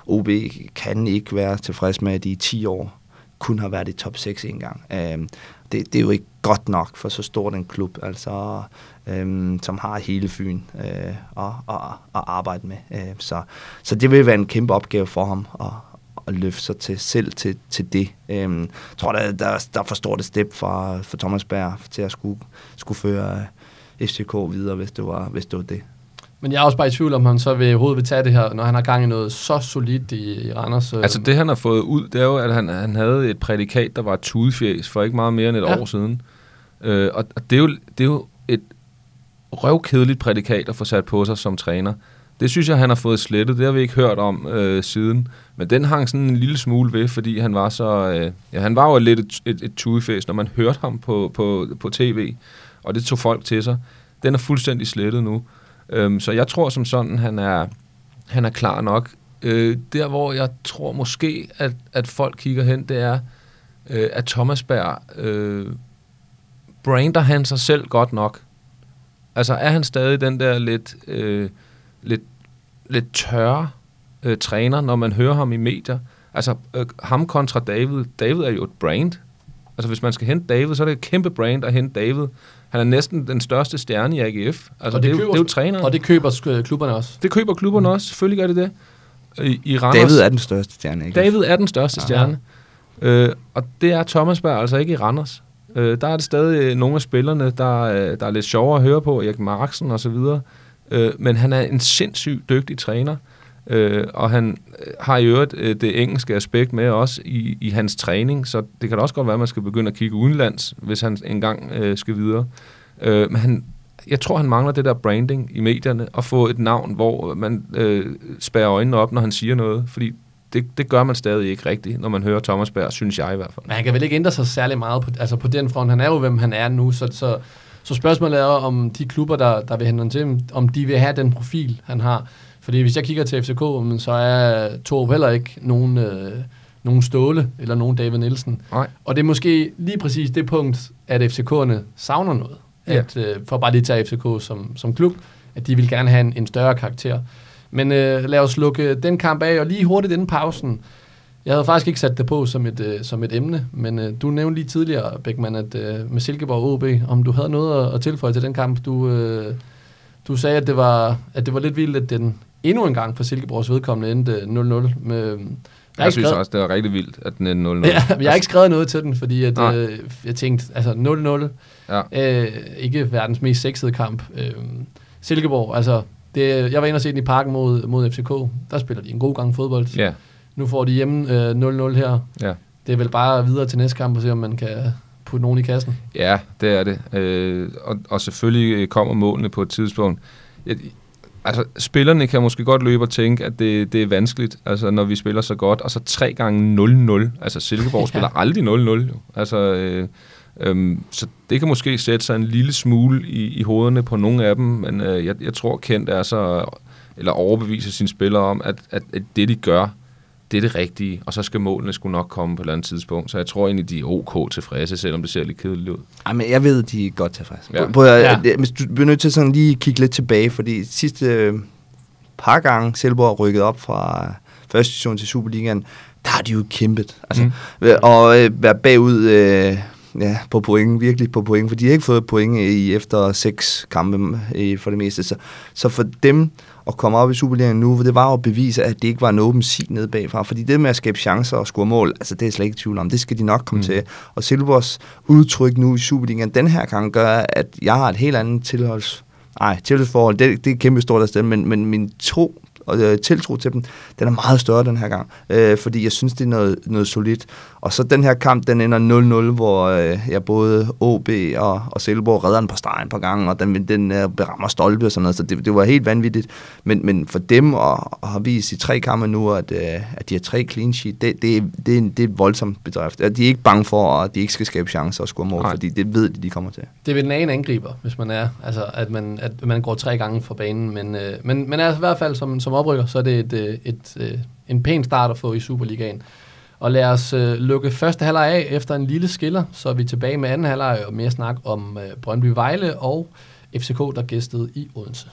OB kan ikke være tilfreds med, at de i 10 år kun har været i top 6 engang. Øh, det, det er jo ikke godt nok for så stor en klub, altså, øh, som har hele Fyn øh, at, og, at arbejde med. Øh, så, så det vil være en kæmpe opgave for ham at, at løfte sig til, selv til, til det. Øhm, jeg tror, der, der, der er for stort et step for, for Thomas Berg til at skulle, skulle føre øh, FCK videre, hvis det var, hvis det, var det. Men jeg er også bare i tvivl om, han så vil overhovedet vil tage det her, når han har gang i noget så solidt i, i Randers. Altså det, han har fået ud, det er jo, at han, han havde et prædikat, der var tudefjæs for ikke meget mere end et ja. år siden. Øh, og og det, er jo, det er jo et røvkedeligt prædikat at få sat på sig som træner. Det synes jeg, han har fået slettet. Det har vi ikke hørt om øh, siden. Men den hang sådan en lille smule ved, fordi han var så... Øh, ja, han var jo lidt et, et, et tudefæs, når man hørte ham på, på, på tv. Og det tog folk til sig. Den er fuldstændig slettet nu. Øhm, så jeg tror som sådan, han er, han er klar nok. Øh, der, hvor jeg tror måske, at, at folk kigger hen, det er, øh, at Thomas Berg øh, brander han sig selv godt nok. Altså er han stadig den der lidt, øh, lidt, lidt tørre øh, træner, når man hører ham i medier? Altså øh, ham kontra David. David er jo et brand. Altså hvis man skal hente David, så er det et kæmpe brand at hente David. Han er næsten den største stjerne i AGF. Altså, og det, det, er, køber, jo, det er jo træneren. Og det køber klubberne også. Det køber klubberne mm. også. Selvfølgelig gør det det. I, i Randers, David er den største stjerne. Ikke? David er den største stjerne. Øh, og det er Thomas Berg altså ikke i Randers. Øh, der er det stadig nogle af spillerne, der, øh, der er lidt sjovere at høre på, Erik Marksen og så videre. Øh, men han er en sindssygt dygtig træner. Øh, Øh, og han øh, har i øvrigt øh, det engelske aspekt med også i, i hans træning, så det kan da også godt være, at man skal begynde at kigge udenlands, hvis han engang øh, skal videre. Øh, men han, jeg tror, han mangler det der branding i medierne, og få et navn, hvor man øh, spærer øjnene op, når han siger noget, fordi det, det gør man stadig ikke rigtigt, når man hører Thomas Berg, synes jeg i hvert fald. Men han kan vel ikke ændre sig særlig meget på, altså på den front. Han er jo, hvem han er nu, så, så, så spørgsmålet er, om de klubber, der, der vil hente ham til, om de vil have den profil, han har. Fordi hvis jeg kigger til FCK, så er Torup heller ikke nogen, øh, nogen Ståle eller nogen David Nielsen. Nej. Og det er måske lige præcis det punkt, at FCK'erne savner noget. Ja. At, øh, for bare lige tage FCK som, som klub, at de vil gerne have en, en større karakter. Men øh, lad os lukke den kamp af, og lige hurtigt inden pausen. Jeg havde faktisk ikke sat det på som et, øh, som et emne, men øh, du nævnte lige tidligere, Beckmann, at øh, med Silkeborg OB, om du havde noget at, at tilføje til den kamp. Du, øh, du sagde, at det, var, at det var lidt vildt, at den endnu en gang for Silkeborgs vedkommende endte 0-0. Med, jeg, har Jeg ikke synes skrevet- også, det var rigtig vildt, at den er 0-0. Ja, men jeg har ikke skrevet noget til den, fordi at, Nej. øh, jeg tænkte, altså 0-0, Ja. øh, ikke verdens mest sexede kamp. Øh, Silkeborg, altså, det, jeg var inde og se den i parken mod, mod FCK. Der spiller de en god gang fodbold. ja, Nu får de hjemme øh, 0-0 her. ja. Det er vel bare videre til næste kamp og se, om man kan putte nogen i kassen. Ja, det er det. Øh, og, og selvfølgelig øh, kommer målene på et tidspunkt. Jeg, altså, spillerne kan måske godt løbe og tænke, at det, det er vanskeligt, altså, når vi spiller så godt. Og så tre gange 0-0. Altså, Silkeborg *laughs* Ja. spiller aldrig 0-0. Jo. Altså, øh, øhm, så det kan måske sætte sig en lille smule i, i hovederne på nogle af dem, men øh, jeg, jeg tror, Kent er så, eller overbeviser sine spillere om, at, at, at det, de gør, det er det rigtige, og så skal målene skulle nok komme på et eller andet tidspunkt. Så jeg tror egentlig, de er ok tilfredse, selvom det ser lidt kedeligt ud. Ej, men jeg ved, de er godt tilfredse. Ja. Prøv, Ja. Hvis du bliver nødt til sådan lige at kigge lidt tilbage, fordi sidste øh, par gange Silkeborg er rykket op fra første division til Superligaen, der har de jo kæmpet. Altså, Mm. mm. Og øh, være bagud øh, ja, på point, virkelig på point, for de har ikke fået point i efter seks kampe øh, for det meste. Så, så for dem at komme op i Superligaen nu, det var jo at bevise, at det ikke var en åben sig nede bagfra. Fordi det med at skabe chancer og score mål, altså det er slet ikke i tvivl om. Det skal de nok komme Mm. til. Og Silkeborgs udtryk nu i Superligaen den her gang gør, at jeg har et helt andet tilholds... Nej, tilhørsforhold, det, det er kæmpe stort afsted, men, men min tro og øh, tiltro til dem, den er meget større den her gang. Øh, fordi jeg synes, det er noget, noget solidt. Og så den her kamp, den ender 0-0, hvor øh, jeg både OB og, og Silkeborg redder den på stregen på gangen, og den, den øh, berammer stolpe og sådan noget, så det, det var helt vanvittigt. Men, men for dem at, at have vist i tre kampe nu, at, øh, at de har tre clean sheet, det, det, det, er det er et voldsomt bedrift. At de er ikke bange for, at de ikke skal skabe chancer og score mål, Nej. fordi det ved de, de kommer til. Det er vel den ene angriber, hvis man er, altså at man, at man går tre gange fra banen, men, øh, men, men altså i hvert fald som, som oprykker, så er det et, øh, et, et, en pæn start at få i Superligaen. Og lad os øh, lukke første halvleg af efter en lille skiller, så er vi tilbage med anden halvleg og mere snak om øh, Brøndby Vejle og FCK, der gæstede i Odense.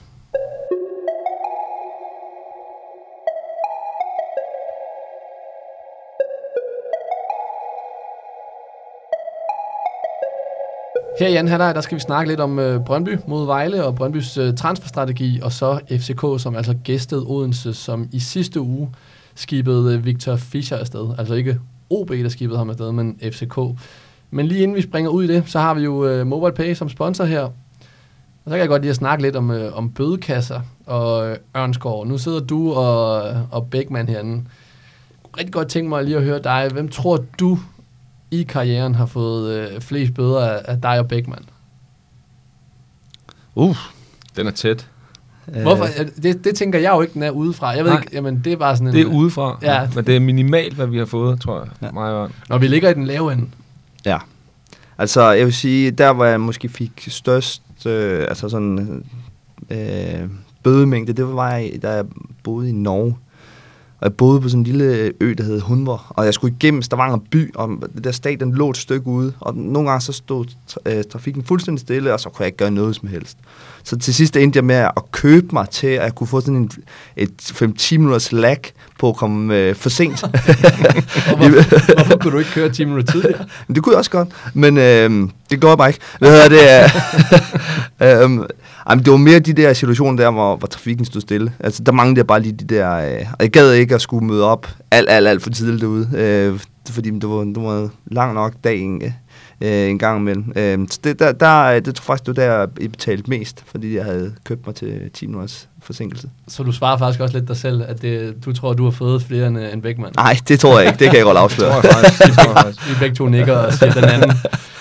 Her i anden halvleg, der skal vi snakke lidt om øh, Brøndby mod Vejle og Brøndbys øh, transferstrategi, og så FCK, som altså gæstede Odense, som i sidste uge skibede øh, Victor Fischer afsted. Altså ikke OB, der skibede ham afsted, men FCK. Men lige inden vi springer ud i det, så har vi jo øh, MobilePay som sponsor her. Og så kan jeg godt lige at snakke lidt om, øh, om bødekasser og øh, Ørnsgaard. Nu sidder du og, og Beckmann herinde. Jeg kunne rigtig godt tænke mig lige at høre dig. Hvem tror du i karrieren har fået øh, flest bøder af, af dig og Beckmann? Uh, den er tæt. Hvorfor? Det, det tænker jeg jo ikke, den er udefra. Jeg ved Nej. ikke, jamen det er bare sådan en... Det er udefra, Ja. men det er minimalt, hvad vi har fået, tror jeg. Ja. Ja. Mig og Ørn. Når vi ligger i den lave ende. Ja. Altså, jeg vil sige, der hvor jeg måske fik størst, øh, altså sådan, øh, bødemængde, det var, da jeg boede i Norge. Og jeg boede på sådan en lille ø, der hed Hunver. Og jeg skulle igennem Stavanger by, og det der stadion lå et stykke ude. Og nogle gange så stod øh, trafikken fuldstændig stille, og så kunne jeg ikke gøre noget som helst. Så til sidst endte jeg med at købe mig til, at jeg kunne få sådan en, et 5-10 minutters lag på at komme øh, for sent. *laughs* Hvorfor, hvorfor kunne du ikke køre 10 minutter tidligere? *laughs* Det kunne jeg også godt, men øh, det jeg bare ikke. Hvad hedder det? *laughs* øh, Jamen, det var mere de der situationer der, hvor, hvor trafikken stod stille. Altså, der manglede jeg bare lige de der... Øh, og jeg gad ikke at skulle møde op alt, alt, alt for tidligt derude. Øh, fordi det var, det var lang nok dag en, øh, en gang imellem. Øh, så det, der, der, det tror jeg faktisk, det var der, jeg betalte mest, fordi jeg havde købt mig til 10 minutters forsinkelse. Så du svarer faktisk også lidt dig selv, at det, du tror, du har fået flere end, øh, end Beckmann. Nej, det tror jeg ikke. Det kan jeg godt *laughs* afsløre. Det tror jeg faktisk. Vi begge to nikker og siger den anden. *laughs*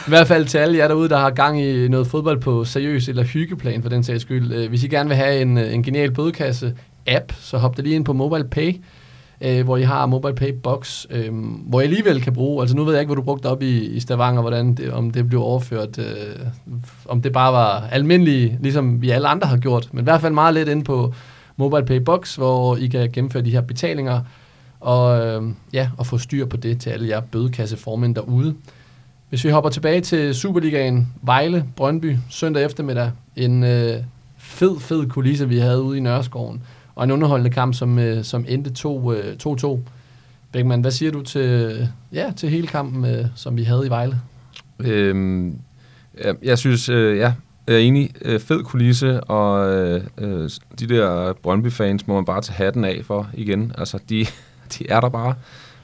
I hvert fald til alle jer derude, der har gang i noget fodbold på seriøs eller hyggeplan for den sags skyld. Øh, hvis I gerne vil have en, øh, en genial bødekasse-app, så hop da lige ind på MobilePay, øh, hvor I har MobilePay Box, øh, hvor I alligevel kan bruge, altså nu ved jeg ikke, hvor du brugte op i, i Stavanger, hvordan det, om det blev overført, øh, om det bare var almindeligt, ligesom vi alle andre har gjort, men i hvert fald meget lidt ind på MobilePay Box, hvor I kan gennemføre de her betalinger, og, øh, ja, og få styr på det til alle jer bødekasseformænd derude. Hvis vi hopper tilbage til Superligaen, Vejle, Brøndby, søndag eftermiddag. En øh, fed, fed kulisse, vi havde ude i Nørreskoven. Og en underholdende kamp, som, øh, som endte 2-2. Øh, 2-2. Bækman, hvad siger du til, ja, til hele kampen, øh, som vi havde i Vejle? Øhm, ja, jeg synes, øh, ja, jeg er enig. Øh, fed kulisse, og øh, øh, de der Brøndby-fans må man bare tage hatten af for igen. Altså, de, *laughs* de er der bare.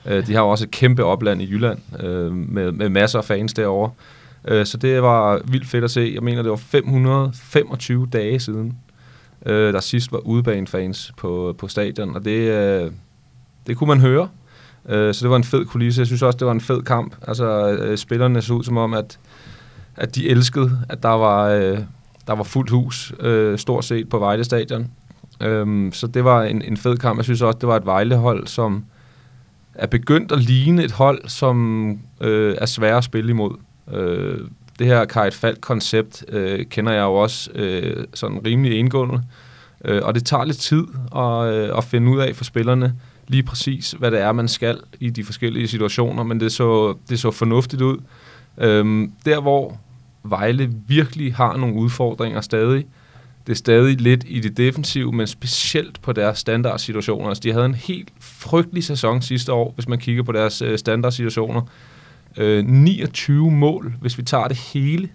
Øh, de har jo også et kæmpe opland i Jylland, øh, med, med masser af fans derovre. Øh, så det var vildt fedt at se. Jeg mener, det var 525 dage siden, øh, der sidst var udebanefans på, på stadion, og det, øh, det kunne man høre. Øh, så det var en fed kulisse. Jeg synes også, det var en fed kamp. Altså, øh, spillerne så ud som om, at, at de elskede, at der var, øh, der var fuldt hus, øh, stort set, på Vejle Stadion. Øh, så det var en, en fed kamp. Jeg synes også, det var et Vejle-hold, som er begyndt at ligne et hold, som øh, er svære at spille imod. Øh, det her Kajt Falk-koncept øh, kender jeg jo også øh, sådan rimelig indgående, øh, og det tager lidt tid at, øh, at finde ud af for spillerne lige præcis, hvad det er, man skal i de forskellige situationer, men det så, det så fornuftigt ud. Øh, der, hvor Vejle virkelig har nogle udfordringer stadig, det er stadig lidt i det defensive, men specielt på deres standardsituationer. Altså, de havde en helt frygtelig sæson sidste år, hvis man kigger på deres øh, standardsituationer. Øh, 29 mål, hvis vi tager det hele,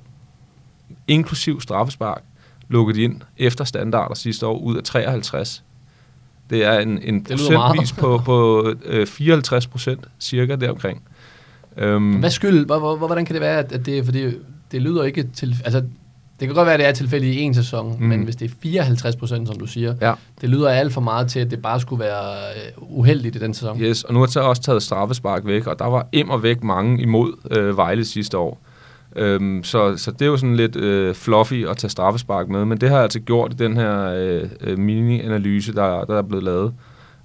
inklusiv straffespark, lukkede de ind efter standarder sidste år ud af 53. Det er en, en procentvis på, på øh, 54 procent, cirka deromkring. Um, Hvad skyld? Hvordan kan det være, at det, fordi det lyder ikke til... Altså, det kan godt være, at det er tilfældigt i en sæson, mm. men hvis det er 54 procent, som du siger, ja. det lyder alt for meget til, at det bare skulle være uh, uheldigt i den sæson. Yes, og nu har jeg også taget straffespark væk, og der var im og væk mange imod øh, Vejle sidste år. Øhm, så, så det er jo sådan lidt øh, fluffy at tage straffespark med, men det har jeg altså gjort i den her øh, øh mini-analyse, der, der er blevet lavet.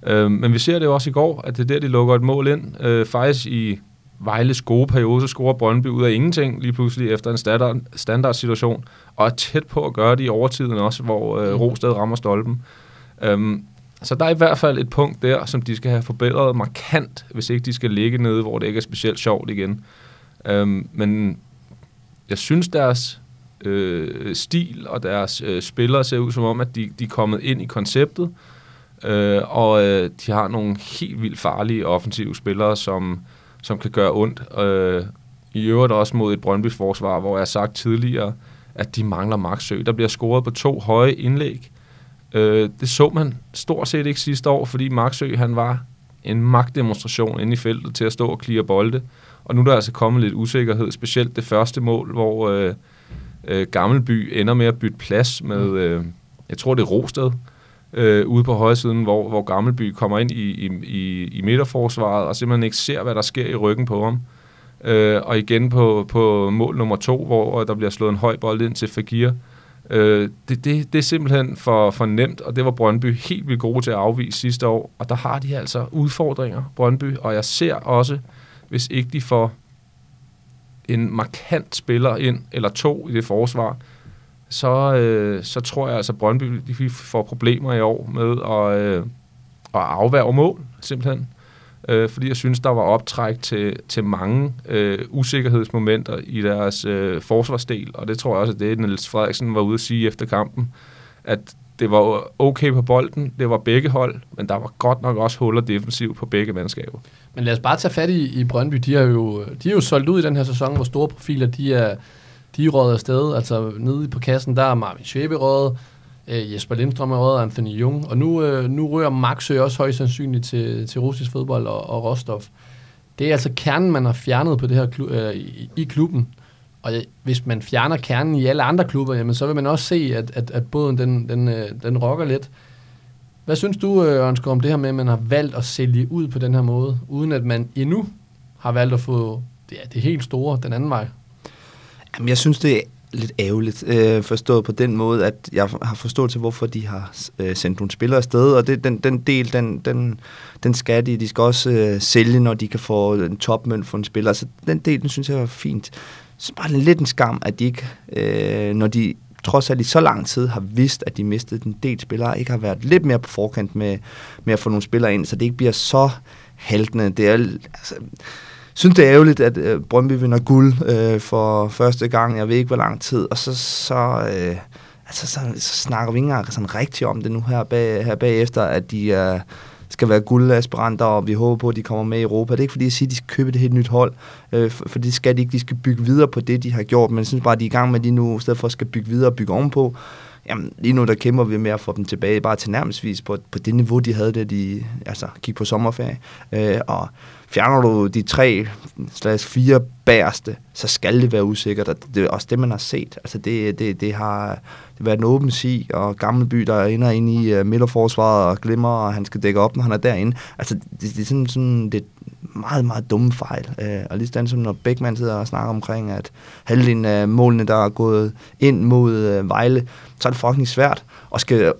Øhm, men vi ser det jo også i går, at det er der, de lukker et mål ind. Øh, faktisk i Vejles gode periode, så scorer Brøndby ud af ingenting lige pludselig efter en standard, standard situation, og er tæt på at gøre det i overtiden også, hvor øh, mm. Rosted rammer stolpen. Øhm, så der er i hvert fald et punkt der, som de skal have forbedret markant, hvis ikke de skal ligge nede, hvor det ikke er specielt sjovt igen. Øhm, men jeg synes, deres øh, stil og deres øh, spillere ser ud som om, at de, de er kommet ind i konceptet, øh, og øh, de har nogle helt vildt farlige offensive spillere, som som kan gøre ondt. Øh, I øvrigt også mod et Brøndby-forsvar, hvor jeg har sagt tidligere, at de mangler Maxø. Der bliver scoret på to høje indlæg. Øh, det så man stort set ikke sidste år, fordi Maxø han var en magtdemonstration inde i feltet til at stå og klire bolde. Og nu er der altså kommet lidt usikkerhed, specielt det første mål, hvor øh, øh, Gammelby ender med at bytte plads med, mm. øh, jeg tror det er Rosted, øh, ude på højresiden, hvor, hvor Gammelby kommer ind i, i, i, i midterforsvaret og simpelthen ikke ser, hvad der sker i ryggen på ham. Øh, og igen på, på mål nummer to, hvor der bliver slået en høj bold ind til Fagir. Øh, det, det, det er simpelthen for, for nemt, og det var Brøndby helt vildt gode til at afvise sidste år. Og der har de altså udfordringer, Brøndby, og jeg ser også, hvis ikke de får en markant spiller ind, eller to i det forsvar, så, øh, så tror jeg altså, at Brøndby de får problemer i år med at, øh, at afværge mål, simpelthen. Øh, fordi jeg synes, der var optræk til, til mange øh, usikkerhedsmomenter i deres øh, forsvarsdel, og det tror jeg også, at det Niels Frederiksen var ude at sige efter kampen, at det var okay på bolden, det var begge hold, men der var godt nok også huller defensivt på begge mandskaber. Men lad os bare tage fat i, i Brøndby. De har jo, de er jo solgt ud i den her sæson, hvor store profiler de er, de er røget afsted, altså nede på kassen, der er Marvin Schwebe røget, øh, Jesper Lindstrøm er røget, Anthony Jung, og nu, øh, nu rører Maxø også højst sandsynligt til, til russisk fodbold og, og Rostov. Det er altså kernen, man har fjernet på det her klub, øh, i, i klubben. Og hvis man fjerner kernen i alle andre klubber, jamen, så vil man også se, at, at, at båden den, den, øh, den rokker lidt. Hvad synes du, øh, Ørnskov, om det her med, at man har valgt at sælge ud på den her måde, uden at man endnu har valgt at få ja, det helt store den anden vej? Jamen, jeg synes, det lidt ærgerligt øh, forstået på den måde, at jeg har forstået til, hvorfor de har øh, sendt nogle spillere afsted, og det, den, den del, den, den, den skal de. De skal også øh, sælge, når de kan få en topmønt for en spiller. Så den del, den synes jeg er fint. Så bare lidt en skam, at de ikke, øh, når de trods alt i så lang tid har vidst, at de mistede en del spillere, ikke har været lidt mere på forkant med, med at få nogle spillere ind, så det ikke bliver så haltende. Det er, altså, synes, det er ærgerligt, at øh, Brøndby vinder guld øh, for første gang, jeg ved ikke, hvor lang tid, og så, så, øh, altså, så, så snakker vi ikke engang sådan rigtigt om det nu her, bag, her bagefter, at de øh, skal være guldaspiranter, og vi håber på, at de kommer med i Europa. Det er ikke fordi, jeg siger, at de skal købe et helt nyt hold, øh, for, for det skal de ikke. De skal bygge videre på det, de har gjort, men jeg synes bare, at de er i gang med, det nu, i stedet for at skal bygge videre og bygge ovenpå, Jamen, lige nu der kæmper vi med at få dem tilbage bare til nærmest på, på det niveau, de havde, da de altså, gik på sommerferie. Øh, og fjerner du de tre slags fire bærste, så skal det være usikkert. Og det er også det, man har set. Altså, det, det, det har det været en åben sig, og Gammelby, der ender inde, i uh, midterforsvaret og glimmer, og han skal dække op, når han er derinde. Altså, det, det er sådan, sådan det, meget, meget dumme fejl. Uh, og lige sådan som når Beckmann sidder og snakker omkring, at halvdelen af målene, der er gået ind mod uh, Vejle, så er det fucking svært at skal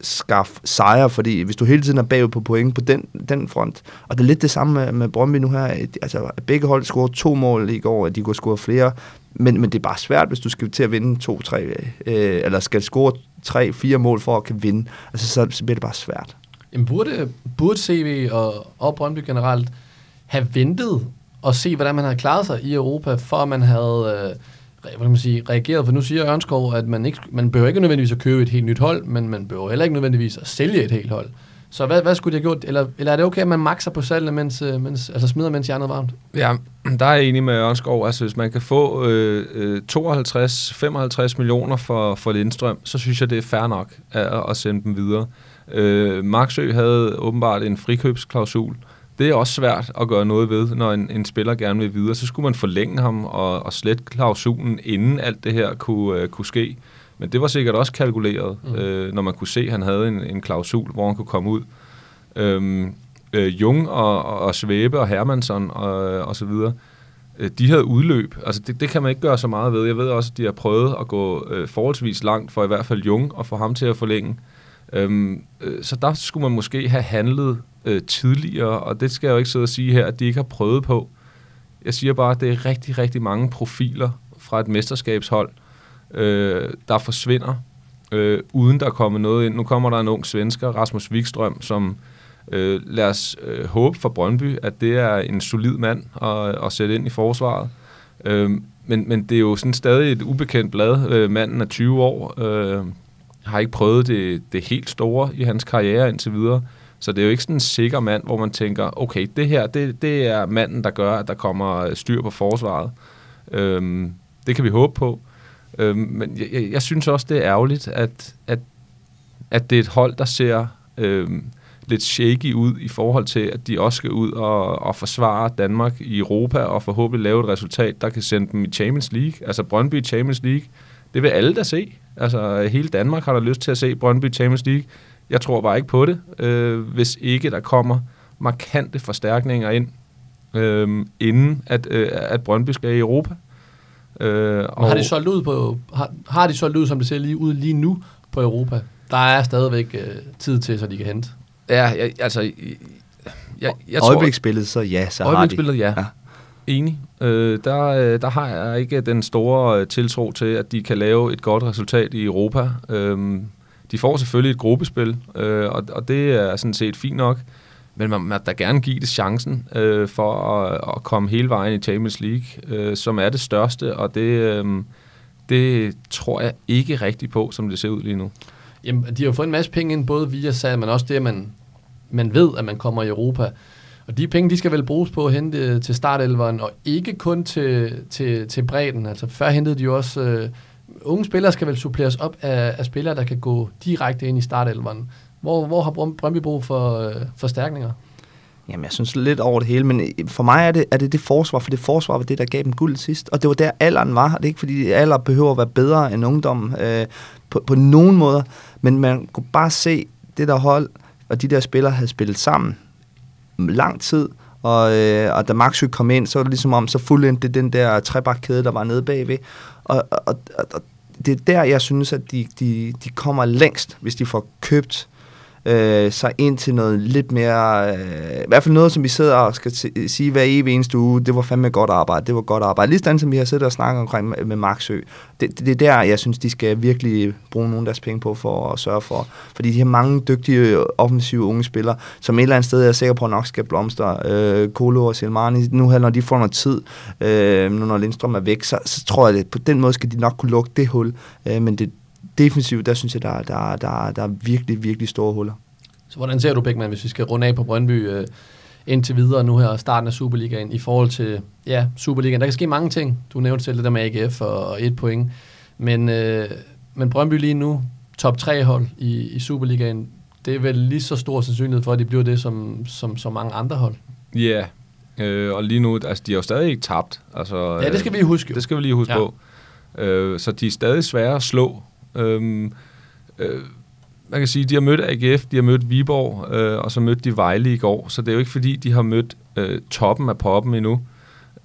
skaffe sejre, fordi hvis du hele tiden er bagud på point på den, den front, og det er lidt det samme med, med Brøndby nu her, altså begge hold scorede to mål i går, at de kunne score flere, men, men det er bare svært, hvis du skal til at vinde to-tre, øh, eller skal score tre-fire mål for at kan vinde, altså så, så bliver det bare svært. Jamen burde, burde CV og, og Brøndby generelt have ventet og se, hvordan man havde klaret sig i Europa, for man havde øh, hvad kan man sige, reageret. For nu siger Ørnskov, at man, ikke, man behøver ikke nødvendigvis at købe et helt nyt hold, men man behøver heller ikke nødvendigvis at sælge et helt hold. Så hvad, hvad skulle de have gjort? Eller, eller er det okay, at man makser på salgene, mens, øh, mens, altså smider, mens jernet er varmt? Ja, *clears throat* der er jeg enig med Ørnskov. Altså, hvis man kan få øh, øh 52-55 millioner for, for Lindstrøm, så synes jeg, det er fair nok at, at sende dem videre. Øh, Maxø havde åbenbart en frikøbsklausul, det er også svært at gøre noget ved, når en, en spiller gerne vil videre. Så skulle man forlænge ham og, og slette klausulen, inden alt det her kunne, uh, kunne ske. Men det var sikkert også kalkuleret, mm. øh, når man kunne se, at han havde en, en klausul, hvor han kunne komme ud. Øhm, øh, Jung og, og, og Svæbe og Hermansson og, og så videre, øh, de havde udløb. Altså det, det kan man ikke gøre så meget ved. Jeg ved også, at de har prøvet at gå øh, forholdsvis langt for i hvert fald Jung og få ham til at forlænge. Øhm, øh, så der skulle man måske have handlet øh, tidligere, og det skal jeg jo ikke sidde og sige her, at de ikke har prøvet på. Jeg siger bare, at det er rigtig, rigtig mange profiler fra et mesterskabshold, øh, der forsvinder, øh, uden der kommer noget ind. Nu kommer der en ung svensker, Rasmus Wikstrøm, som øh, lad os øh, håbe for Brøndby, at det er en solid mand at, at sætte ind i forsvaret. Øh, men, men det er jo sådan stadig et ubekendt blad. Øh, manden er 20 år, øh, har ikke prøvet det, det helt store i hans karriere indtil videre. Så det er jo ikke sådan en sikker mand, hvor man tænker, okay, det her, det, det er manden, der gør, at der kommer øh, styr på forsvaret. Øhm, det kan vi håbe på. Øhm, men jeg, jeg, jeg synes også, det er ærgerligt, at, at, at det er et hold, der ser øhm, lidt shaky ud i forhold til, at de også skal ud og, og forsvare Danmark i Europa og forhåbentlig lave et resultat, der kan sende dem i Champions League. Altså Brøndby Champions League, det vil alle da se. Altså hele Danmark har da lyst til at se Brøndby Champions League. Jeg tror bare ikke på det, øh, hvis ikke der kommer markante forstærkninger ind, øh, inden at, øh, at Brøndby skal i Europa. Øh, og har de solgt ud på har, har de solgt ud, som det ser lige ud lige nu på Europa? Der er stadigvæk øh, tid til, så de kan hente. Ja, jeg, altså... Jeg, jeg, jeg øjebliksbilledet, så ja, så har de. ja. ja. Enig. Øh, der, øh, der har jeg ikke den store øh, tiltro til, at de kan lave et godt resultat i Europa. Øh, de får selvfølgelig et gruppespil, øh, og, og det er sådan set fint nok, men man må da gerne give det chancen øh, for at, at komme hele vejen i Champions League, øh, som er det største, og det, øh, det tror jeg ikke rigtigt på, som det ser ud lige nu. Jamen, de har jo fået en masse penge ind, både via salg, men også det, at man, man ved, at man kommer i Europa. Og de penge, de skal vel bruges på at hente øh, til startelveren, og ikke kun til, til, til bredden. Altså før hentede de jo også... Øh, unge spillere skal vel suppleres op af, af spillere, der kan gå direkte ind i startelveren. Hvor, hvor har Brøndby brug for øh, forstærkninger? Jamen, jeg synes lidt over det hele, men øh, for mig er det, er det det forsvar, for det forsvar var det, der gav dem guld sidst. Og det var der, alderen var. Det er ikke, fordi alder behøver at være bedre end ungdom øh, på, på nogen måder, men man kunne bare se det der hold, og de der spillere havde spillet sammen lang tid, Og, øh, og da Maxø kom ind, så var det ligesom om, så fuldendte det den der trebakkæde, der var nede bagved. Og, og, og, og det er der, jeg synes, at de, de, de kommer længst, hvis de får købt øh, sig ind til noget lidt mere, øh, i hvert fald noget, som vi sidder og skal sige hver evig eneste uge, det var fandme godt arbejde, det var godt arbejde. Lige sådan, som vi har siddet og snakket omkring med, med Maxø. Det, det, det, er der, jeg synes, de skal virkelig bruge nogle af deres penge på for at sørge for. Fordi de har mange dygtige øh, offensive unge spillere, som et eller andet sted jeg er sikker på nok skal blomstre. Øh, Kolo og Silmani, nu her, når de får noget tid, øh, nu når Lindstrøm er væk, så, så tror jeg, at på den måde skal de nok kunne lukke det hul. Øh, men det, defensivt, der synes jeg, der, der, der, der er virkelig, virkelig store huller. Så hvordan ser du, Bækman, hvis vi skal runde af på Brøndby øh, indtil videre nu her, starten af Superligaen, i forhold til ja, Superligaen? Der kan ske mange ting. Du nævnte selv det der med AGF og et point. Men, øh, men Brøndby lige nu, top 3 hold i, i Superligaen, det er vel lige så stor sandsynlighed for, at de bliver det som, som, som mange andre hold. Ja, yeah. øh, og lige nu, altså de har jo stadig ikke tabt. Altså, ja, det skal vi huske. Jo. Det skal vi lige huske ja. på. Øh, så de er stadig svære at slå. Øhm, øh, man kan sige, de har mødt AGF, de har mødt Viborg, øh, og så mødte de Vejle i går. Så det er jo ikke fordi, de har mødt øh, toppen af poppen endnu.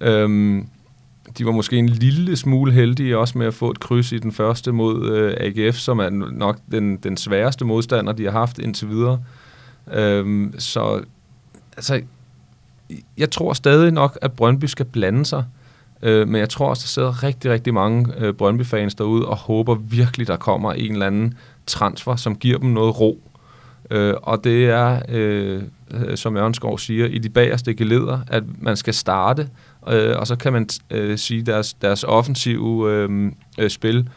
Øhm, de var måske en lille smule heldige også med at få et kryds i den første mod øh, AGF, som er nok den, den sværeste modstander, de har haft indtil videre. Øhm, så altså, jeg tror stadig nok, at Brøndby skal blande sig. Øh, Øh, men jeg tror også, der sidder rigtig, rigtig mange øh, Brøndby-fans derude og håber virkelig, der kommer en eller anden transfer, som giver dem noget ro. Øh, og det er, øh, som Ørnskov siger, i de bagerste geleder, at man skal starte, øh, og så kan man øh, sige, deres, deres offensive øh, øh, spil,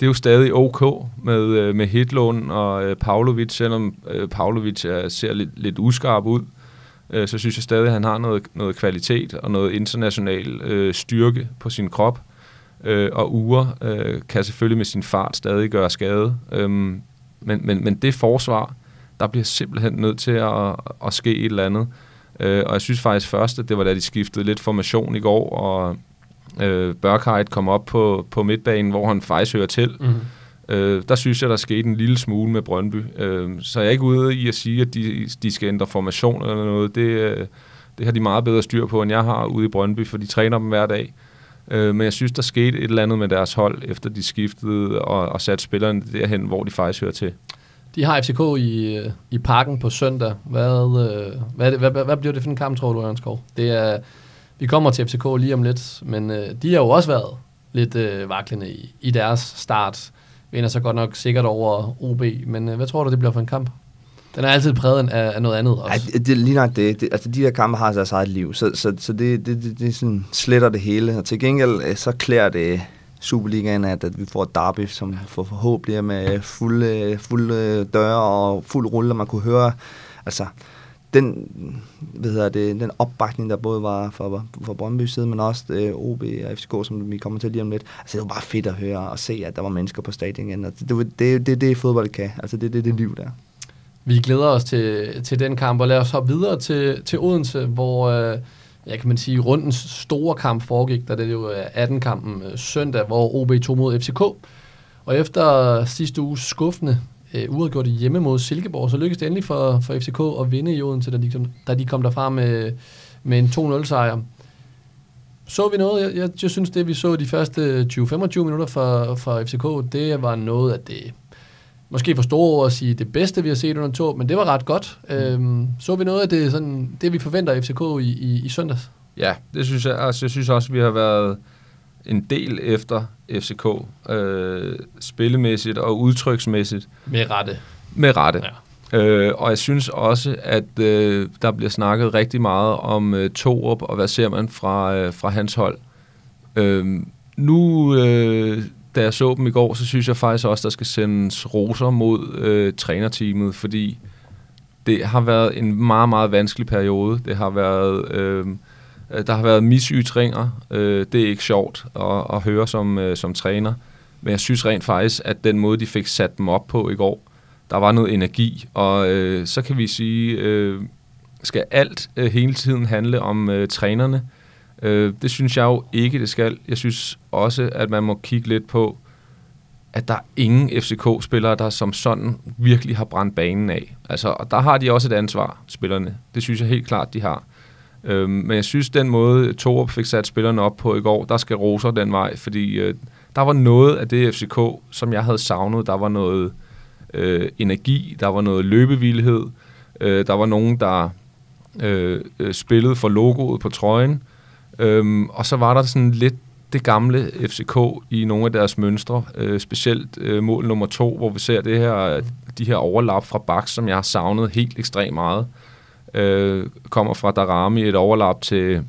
det er jo stadig ok med, øh, med Hitlund og øh, Pavlovic, selvom øh, Pavlovic er, ser lidt, lidt uskarp ud øh, Øh, så synes jeg stadig, at han har noget, noget kvalitet og noget international øh, styrke på sin krop. Øh, og Ure øh, kan selvfølgelig med sin fart stadig gøre skade. Øh, men, men, men det forsvar, der bliver simpelthen nødt til at, at ske et eller andet. Øh, og jeg synes faktisk først, at det var da de skiftede lidt formation i går, og øh, Børkheit kom op på, på midtbanen, hvor han faktisk hører til. Mm-hmm Øh, der synes jeg, der skete en lille smule med Brøndby. Øh, så jeg er ikke ude i at sige, at de, de skal ændre formation eller noget. Det, øh, det har de meget bedre styr på, end jeg har ude i Brøndby, for de træner dem hver dag. Øh, men jeg synes, der skete et eller andet med deres hold, efter de skiftede og, og satte spillerne derhen, hvor de faktisk hører til. De har FCK i, øh, i parken på søndag. Hvad, øh, hvad, hvad, hvad, hvad bliver det for en kamp, tror du, Ørnskov? Det er, vi kommer til FCK lige om lidt, men øh, de har jo også været lidt øh, vaklende i, i deres start vinder så godt nok sikkert over OB, men øh, hvad tror du, det bliver for en kamp? Den er altid præget af, af noget andet også. Ja, det, lige nok det. det. Altså, de her kampe har deres eget liv, så, så, så det, det, det, det sådan sletter det hele. Og til gengæld, øh, så klæder det Superligaen, at, at vi får et derby, som for forhåbentlig med fulde, fulde døre og fuld rulle, og man kunne høre, altså, den, hvad hedder det, den opbakning, der både var for, for Brøndby side, men også øh, OB og FCK, som vi kommer til lige om lidt. Altså, det var bare fedt at høre og se, at der var mennesker på stadion igen. Altså, det, det, det, det, fodbold kan. Altså, det er det, det liv der. Vi glæder os til, til den kamp, og lad os hoppe videre til, til Odense, hvor øh, jeg kan man sige, rundens store kamp foregik, da det jo er 18-kampen øh, søndag, hvor OB tog mod FCK. Og efter sidste uges skuffende øh, uafgjort hjemme mod Silkeborg, så lykkedes det endelig for, for FCK at vinde i Odense, da de, da de kom derfra med, med en 2-0-sejr. Så vi noget, jeg, jeg, jeg synes det vi så de første 20-25 minutter fra, fra FCK, det var noget af det, måske for store ord at sige, det bedste vi har set under to, men det var ret godt. Mm. Øhm, så vi noget af det, sådan, det vi forventer af FCK i, i, i søndags? Ja, det synes jeg. Altså, jeg synes også, vi har været en del efter FCK, øh, spillemæssigt og udtryksmæssigt. Med rette. Med rette. Ja. Øh, og jeg synes også, at øh, der bliver snakket rigtig meget om øh, Torup, og hvad ser man fra, øh, fra hans hold. Øh, nu, øh, da jeg så dem i går, så synes jeg faktisk også, der skal sendes roser mod øh, trænerteamet, fordi det har været en meget, meget vanskelig periode. Det har været... Øh, Øh, der har været misytringer. Øh, det er ikke sjovt at, at høre som, øh, som træner. Men jeg synes rent faktisk, at den måde, de fik sat dem op på i går, der var noget energi. Og øh, så kan vi sige, øh, skal alt øh, hele tiden handle om øh, trænerne? Øh, det synes jeg jo ikke, det skal. Jeg synes også, at man må kigge lidt på, at der er ingen FCK-spillere, der som sådan virkelig har brændt banen af. Altså, og der har de også et ansvar, spillerne. Det synes jeg helt klart, de har. Øhm, men jeg synes, den måde Torup fik sat spillerne op på i går, der skal roser den vej, fordi øh, der var noget af det FCK, som jeg havde savnet. Der var noget øh, energi, der var noget løbevillighed, øh, der var nogen, der øh, øh spillede for logoet på trøjen, øh, og så var der sådan lidt det gamle FCK i nogle af deres mønstre, øh, specielt øh, mål nummer to, hvor vi ser det her, de her overlap fra baks, som jeg har savnet helt ekstremt meget. Øh, Øh, kommer fra Darami, et overlap til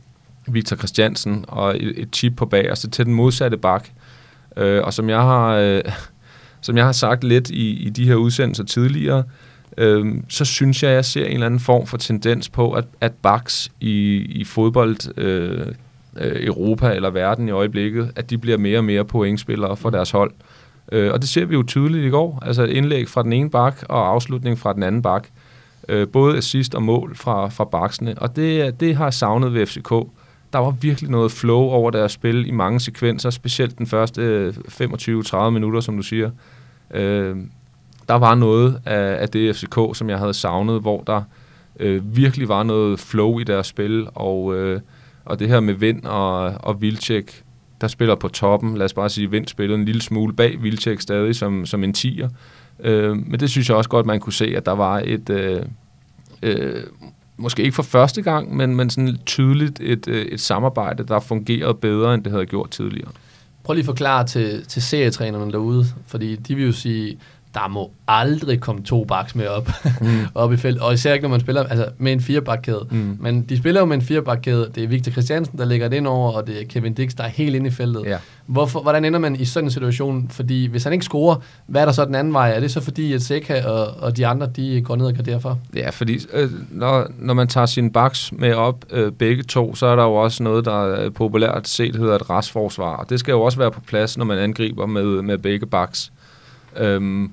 Victor Christiansen, og et, et chip på bag, og så til den modsatte bak. Øh, og som jeg har... Øh, *laughs* som jeg har sagt lidt i, i de her udsendelser tidligere, øh, så synes jeg, at jeg ser en eller anden form for tendens på, at, at baks i, i fodbold, øh, øh, Europa eller verden i øjeblikket, at de bliver mere og mere pointspillere for deres hold. Øh, og det ser vi jo tydeligt i går. Altså et indlæg fra den ene bak og afslutning fra den anden bak. Øh, både assist og mål fra, fra baksene. Og det, det har jeg savnet ved FCK. Der var virkelig noget flow over deres spil i mange sekvenser, specielt den første øh, 25-30 minutter, som du siger. Øh, der var noget af, af det FCK, som jeg havde savnet, hvor der øh, virkelig var noget flow i deres spil, og, øh, og det her med Vind og, og vildtjek der spiller på toppen. Lad os bare sige, Vind spillede en lille smule bag Vilcek stadig som, som en tiger. Øh, men det synes jeg også godt, man kunne se, at der var et... Øh, øh, måske ikke for første gang, men, men sådan tydeligt et, øh, et samarbejde, der fungerede bedre, end det havde gjort tidligere. Prøv lige at forklare til, til serietrænerne derude, fordi de vil jo sige, der må aldrig komme to baks med op, mm. *laughs* op i feltet. Og især ikke, når man spiller altså, med en firebakkæde. Mm. Men de spiller jo med en firebakkæde. Det er Victor Christiansen, der lægger det ind over, og det er Kevin Dix, der er helt inde i feltet. Ja. Hvorfor, hvordan ender man i sådan en situation? Fordi hvis han ikke scorer, hvad er der så den anden vej? Er det så fordi, at Seca og, og de andre, de går ned og garderer for? Ja, fordi øh, når, når man tager sin baks med op øh, begge to, så er der jo også noget, der er populært set hedder et restforsvar. Det skal jo også være på plads, når man angriber med, med begge baks. Øhm,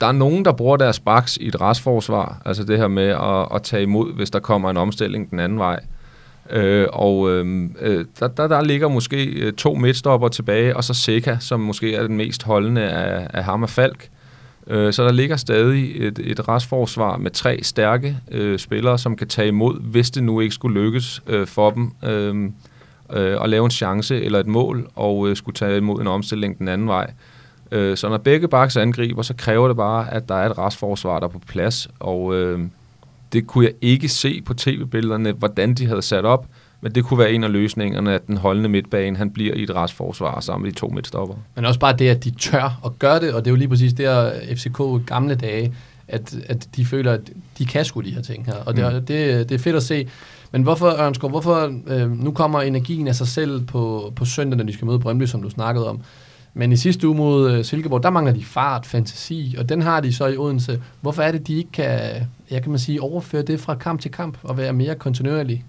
der er nogen, der bruger deres baks i et restforsvar, altså det her med at, at tage imod, hvis der kommer en omstilling den anden vej. Øh, og øhm, øh, der, der, der ligger måske øh, to midtstopper tilbage, og så Seca, som måske er den mest holdende af, af ham og Falk. Øh, så der ligger stadig et, et restforsvar med tre stærke øh, spillere, som kan tage imod, hvis det nu ikke skulle lykkes øh, for dem øh, øh, at lave en chance eller et mål, og øh, skulle tage imod en omstilling den anden vej. Øh, så når begge baks angriber, så kræver det bare, at der er et restforsvar, der er på plads, og øh, det kunne jeg ikke se på tv-billederne, hvordan de havde sat op, men det kunne være en af løsningerne, at den holdende midtbane, han bliver i et restforsvar sammen med de to midtstopper. Men også bare det, at de tør at gøre det, og det er jo lige præcis det her FCK gamle dage, at, at de føler, at de kan sgu de her ting her, og det, mm. det, det er fedt at se. Men hvorfor, Ørnskov, hvorfor øh, nu kommer energien af sig selv på, på søndag, når de skal møde Brøndby, som du snakkede om, men i sidste uge mod øh, Silkeborg, der mangler de fart, fantasi, og den har de så i Odense. Hvorfor er det, de ikke kan, jeg kan man sige, overføre det fra kamp til kamp og være mere kontinuerlige?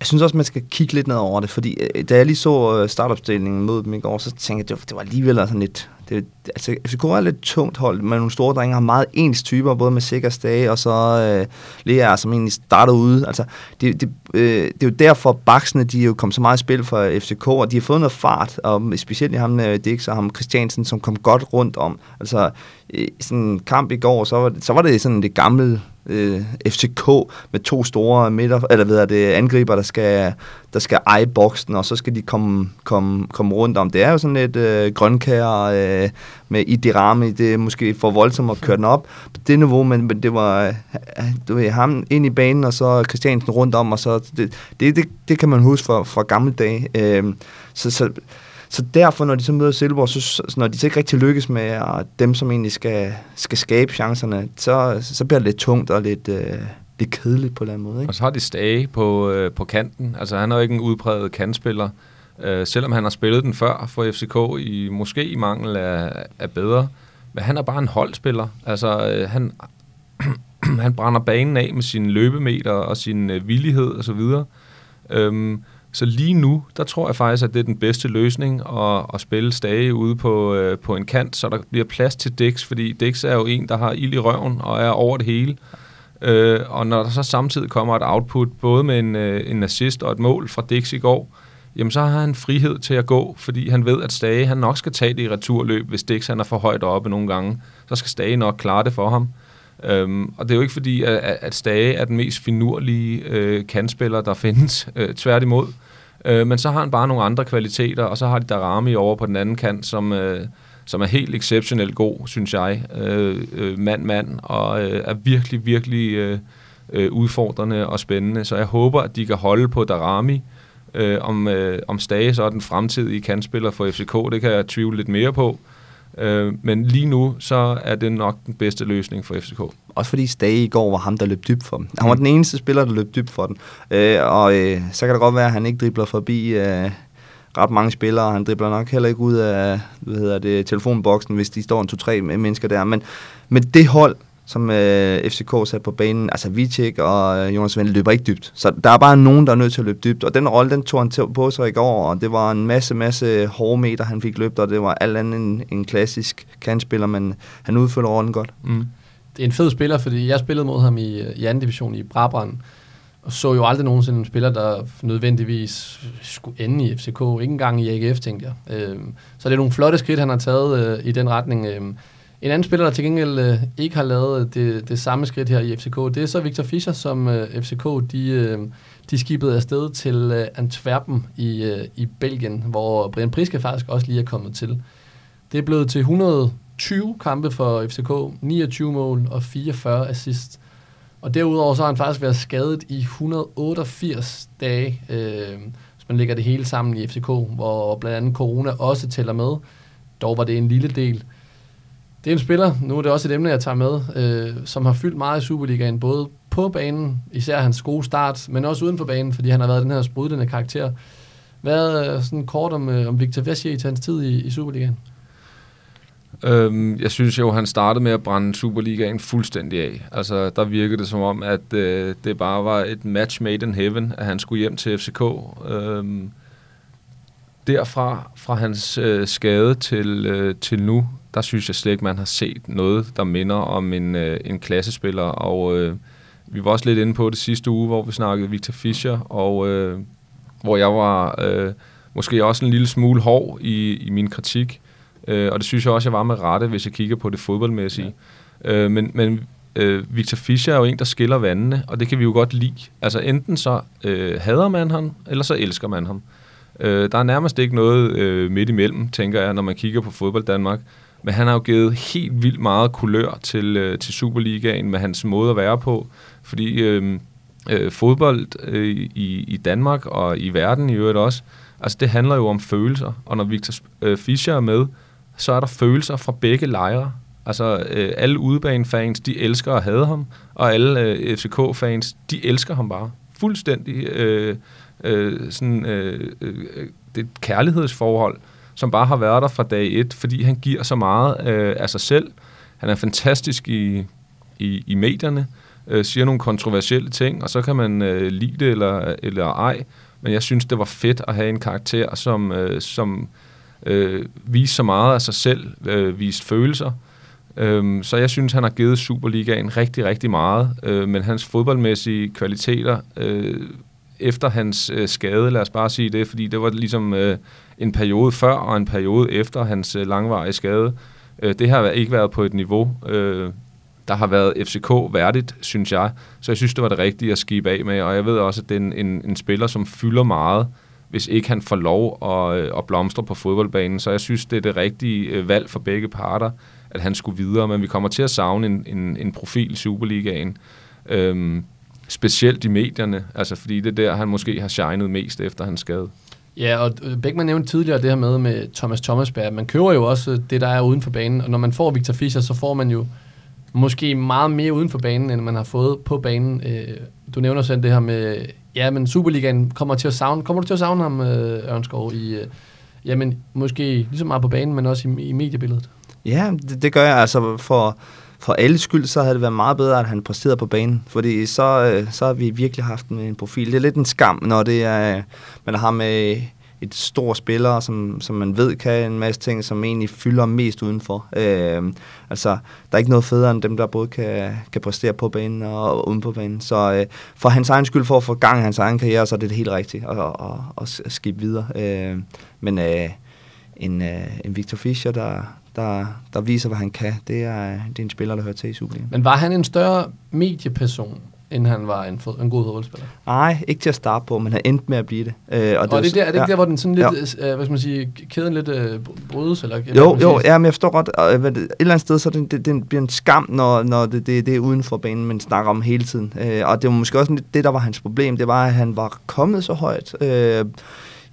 Jeg synes også, man skal kigge lidt ned over det, fordi øh, da jeg lige så øh, startopstillingen mod dem i går, så tænkte jeg, at det var, det var alligevel sådan lidt... Det, altså, FCK er lidt tungt hold, men nogle store drenge har meget ens typer, både med Sikker Stage og så øh, Lea, som egentlig starter ude. Altså, det, det, øh, det er jo derfor, baksene de er jo kommet så meget i spil for FCK, og de har fået noget fart, og specielt i ham øh, Dix og ham Christiansen, som kom godt rundt om. Altså, i sådan en kamp i går, så var det, så var det sådan det gamle øh, FCK med to store midter, eller ved det, angriber, der skal, der skal eje boksen, og så skal de komme, komme, komme rundt om. Det er jo sådan lidt øh, grønkær øh, Øh, med i det er måske for voldsomt at køre den op på det niveau, men, men det var øh, du ved, ham ind i banen, og så Christiansen rundt om, og så det, det, det, det kan man huske fra, fra gamle dage. Øh, så, så så derfor, når de så møder Silborg, så, så når de så ikke rigtig lykkes med at dem, som egentlig skal, skal skabe chancerne, så, så bliver det lidt tungt og lidt, øh, lidt kedeligt på en eller anden måde. Ikke? Og så har de Stage på, øh, på kanten. Altså han er jo ikke en udpræget kantspiller. Øh, selvom han har spillet den før for FCK, i måske i mangel af, af bedre. Men han er bare en holdspiller. Altså øh, han, *clears throat* han brænder banen af med sine løbemeter og sin øh, villighed osv. Og så videre. øhm, så lige nu, der tror jeg faktisk, at det er den bedste løsning at, at spille Stage ude på, øh, på en kant, så der bliver plads til Dix, fordi Dix er jo en, der har ild i røven og er over det hele. Øh, og når der så samtidig kommer et output, både med en, øh, en assist og et mål fra Dix i går, jamen så har han frihed til at gå, fordi han ved, at Stage han nok skal tage det i returløb, hvis Dix han er for højt oppe nogle gange. Så skal Stage nok klare det for ham. Øhm, og det er jo ikke fordi, at, at Stage er den mest finurlige øh, kandspiller, der *laughs* findes. Øh, tværtimod. Øh, men så har han bare nogle andre kvaliteter, og så har de Darami over på den anden kant, som, øh, som er helt exceptionelt god, synes jeg. Øh, øh, mand-mand, og øh, er virkelig, virkelig øh, øh, udfordrende og spændende. Så jeg håber, at de kan holde på Darami. Øh, om, øh, om Stage så er den fremtidige kandspiller for FCK, det kan jeg tvivle lidt mere på. Øh, men lige nu, så er det nok den bedste løsning for FCK. Også fordi Stage i går var ham, der løb dybt for dem. Han var mm. den eneste spiller, der løb dybt for dem. Øh, og øh, så kan det godt være, at han ikke dribler forbi øh, ret mange spillere. Han dribler nok heller ikke ud af hvad hedder det, telefonboksen, hvis de står en to-tre mennesker der. Men, men det hold, som øh, FCK satte på banen. Altså Vitek og øh, Jonas Vende løber ikke dybt. Så der er bare nogen, der er nødt til at løbe dybt. Og den rolle, den tog han på sig i går, og det var en masse, masse hårde meter, han fik løbet, og det var alt andet end en klassisk kantspiller, men han udførte rollen godt. Mm. Det er en fed spiller, fordi jeg spillede mod ham i, øh, i anden division i Brabrand, og så jo aldrig nogensinde en spiller, der nødvendigvis skulle ende i FCK. Ikke engang i AGF, tænkte jeg. Øh, så det er nogle flotte skridt, han har taget øh, i den retning. Øh, en anden spiller, der til gengæld øh, ikke har lavet øh, det, det samme skridt her i FCK, det er så Victor Fischer, som øh, FCK de, øh, de skibede afsted til øh, Antwerpen i, øh, i Belgien, hvor Brian Priske faktisk også lige er kommet til. Det er blevet til 120 kampe for FCK, 29 mål og 44 assist. Og derudover så har han faktisk været skadet i 188 dage, øh, hvis man lægger det hele sammen i FCK, hvor blandt andet corona også tæller med. Dog var det en lille del. Det er en spiller, nu er det også et emne, jeg tager med, øh, som har fyldt meget i Superligaen, både på banen, især hans gode start, men også uden for banen, fordi han har været den her sprudlende karakter. Hvad er sådan kort om, øh, om Victor Vessier til hans tid i, i Superligaen? Øhm, jeg synes jo, han startede med at brænde Superligaen fuldstændig af. Altså, der virkede det som om, at øh, det bare var et match made in heaven, at han skulle hjem til FCK. Øhm, derfra, fra hans øh, skade til, øh, til nu, der synes jeg slet ikke, man har set noget, der minder om en, øh, en klassespiller. Og øh, vi var også lidt inde på det sidste uge, hvor vi snakkede Victor Fischer, og øh, hvor jeg var øh, måske også en lille smule hård i, i min kritik. Øh, og det synes jeg også, jeg var med rette, hvis jeg kigger på det fodboldmæssige. Ja. Øh, men men øh, Victor Fischer er jo en, der skiller vandene, og det kan vi jo godt lide. Altså enten så øh, hader man ham, eller så elsker man ham. Øh, der er nærmest ikke noget øh, midt imellem, tænker jeg, når man kigger på fodbold Danmark. Men han har jo givet helt vildt meget kulør til, øh, til Superligaen med hans måde at være på. Fordi øh, øh, fodbold øh, i, i Danmark og i verden i øvrigt også, altså det handler jo om følelser. Og når Victor øh, Fischer er med, så er der følelser fra begge lejre. Altså øh, alle udebanefans, de elsker at have ham, og alle øh, FCK-fans, de elsker ham bare. Fuldstændig øh, øh, sådan, øh, øh, øh, det er et kærlighedsforhold som bare har været der fra dag et, fordi han giver så meget øh, af sig selv. Han er fantastisk i, i, i medierne, øh, siger nogle kontroversielle ting, og så kan man øh, lide det eller, eller ej. Men jeg synes, det var fedt at have en karakter, som, øh, som øh, viste så meget af sig selv, øh, viste følelser. Øh, så jeg synes, han har givet Superligaen rigtig, rigtig meget. Øh, men hans fodboldmæssige kvaliteter øh, efter hans øh, skade, lad os bare sige det, fordi det var ligesom øh, en periode før og en periode efter hans øh, langvarige skade. Øh, det har ikke været på et niveau, øh, der har været FCK værdigt, synes jeg. Så jeg synes, det var det rigtige at skibe af med, og jeg ved også, at det er en, en, en spiller, som fylder meget, hvis ikke han får lov at, øh, at blomstre på fodboldbanen. Så jeg synes, det er det rigtige øh, valg for begge parter, at han skulle videre, men vi kommer til at savne en, en, en profil i Superligaen. Øhm, specielt i medierne, altså fordi det er der, han måske har shined mest efter hans skade. Ja, og øh, Beckmann nævnte tidligere det her med, med Thomas Thomasberg. Man køber jo også det, der er uden for banen, og når man får Victor Fischer, så får man jo måske meget mere uden for banen, end man har fået på banen. Øh, du nævner selv det her med, ja, men Superligaen kommer til at savne, kommer du til at savne ham, øh, Ørnskov, i, jamen, måske lige så meget på banen, men også i, i mediebilledet? Ja, det, det gør jeg altså for for alle skyld, så havde det været meget bedre, at han præsterede på banen. Fordi så, øh, så har vi virkelig haft en, en profil. Det er lidt en skam, når det er, øh, man har med et stort spiller, som, som man ved kan en masse ting, som egentlig fylder mest udenfor. Øh, altså, der er ikke noget federe end dem, der både kan, kan præstere på banen og uden på banen. Så øh, for hans egen skyld, for at få gang i hans egen karriere, så er det det helt rigtigt at, at, at, at skifte videre. Øh, men øh, en, øh, en Victor Fischer, der, der, der viser, hvad han kan. Det er, det er en spiller, der hører til i Superligaen. Men var han en større medieperson, end han var en, fod, en god fodboldspiller? Nej, ikke til at starte på, men han endte med at blive det. Øh, og, og det, er, det der, er det ikke ja. der, hvor den sådan lidt, ja. øh, hvad skal man sige, kæden lidt øh, brydes? Eller, jo, jo, ja, men jeg forstår godt, øh, et eller andet sted, så det, det, det bliver en skam, når, når det, det, det er uden for banen, man snakker om hele tiden. Øh, og det var måske også det, der var hans problem, det var, at han var kommet så højt. Øh,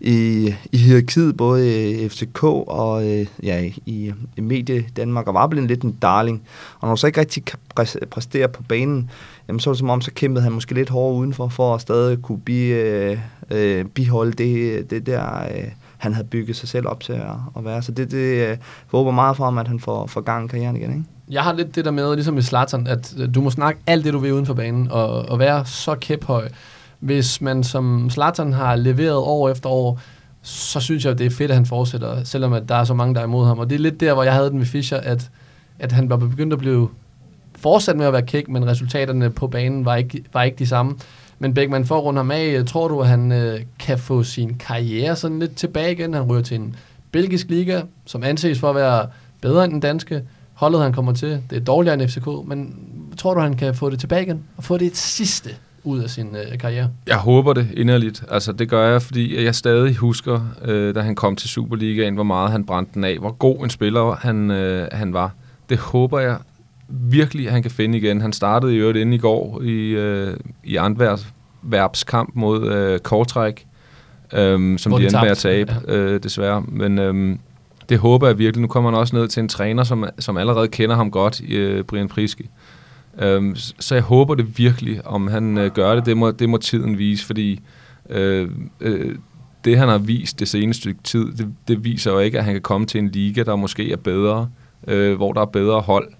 i, i hierarkiet, både i FCK og øh, ja, i, i medie Danmark, og var blevet lidt en darling. Og når du så ikke rigtig kan præstere på banen, jamen, så er det som om, så kæmpede han måske lidt hårdere udenfor, for at stadig kunne bi, øh, øh, biholde det, det der, øh, han havde bygget sig selv op til at, at være. Så det, det øh, håber meget for ham, at han får, får gang i karrieren igen. Ikke? Jeg har lidt det der med, ligesom i Zlatan, at øh, du må snakke alt det, du vil uden for banen, og, og være så kæphøj hvis man som Zlatan har leveret år efter år, så synes jeg, det er fedt, at han fortsætter, selvom at der er så mange, der er imod ham. Og det er lidt der, hvor jeg havde den med Fischer, at, at han var begyndt at blive fortsat med at være kæk, men resultaterne på banen var ikke, var ikke de samme. Men Beckmann, for at runde ham af, tror du, at han øh, kan få sin karriere sådan lidt tilbage igen? Han ryger til en belgisk liga, som anses for at være bedre end den danske. Holdet, han kommer til, det er dårligere end FCK, men tror du, han kan få det tilbage igen? Og få det sidste ud af sin øh, karriere? Jeg håber det inderligt. Altså, det gør jeg, fordi jeg stadig husker, øh, da han kom til Superligaen, hvor meget han brændte den af, hvor god en spiller han, øh, han var. Det håber jeg virkelig, at han kan finde igen. Han startede i øvrigt inde i går i, øh, i Antwerps kamp mod øh, Kortræk, øh, som de, de endte med at tabe, ja. øh, desværre. Men øh, det håber jeg virkelig. Nu kommer han også ned til en træner, som, som allerede kender ham godt, øh, Brian Priske. Øhm, så jeg håber det virkelig, om han øh, gør det. Det må, det må tiden vise, fordi øh, øh, det, han har vist det seneste stykke tid, det, det viser jo ikke, at han kan komme til en liga, der måske er bedre, øh, hvor der er bedre hold.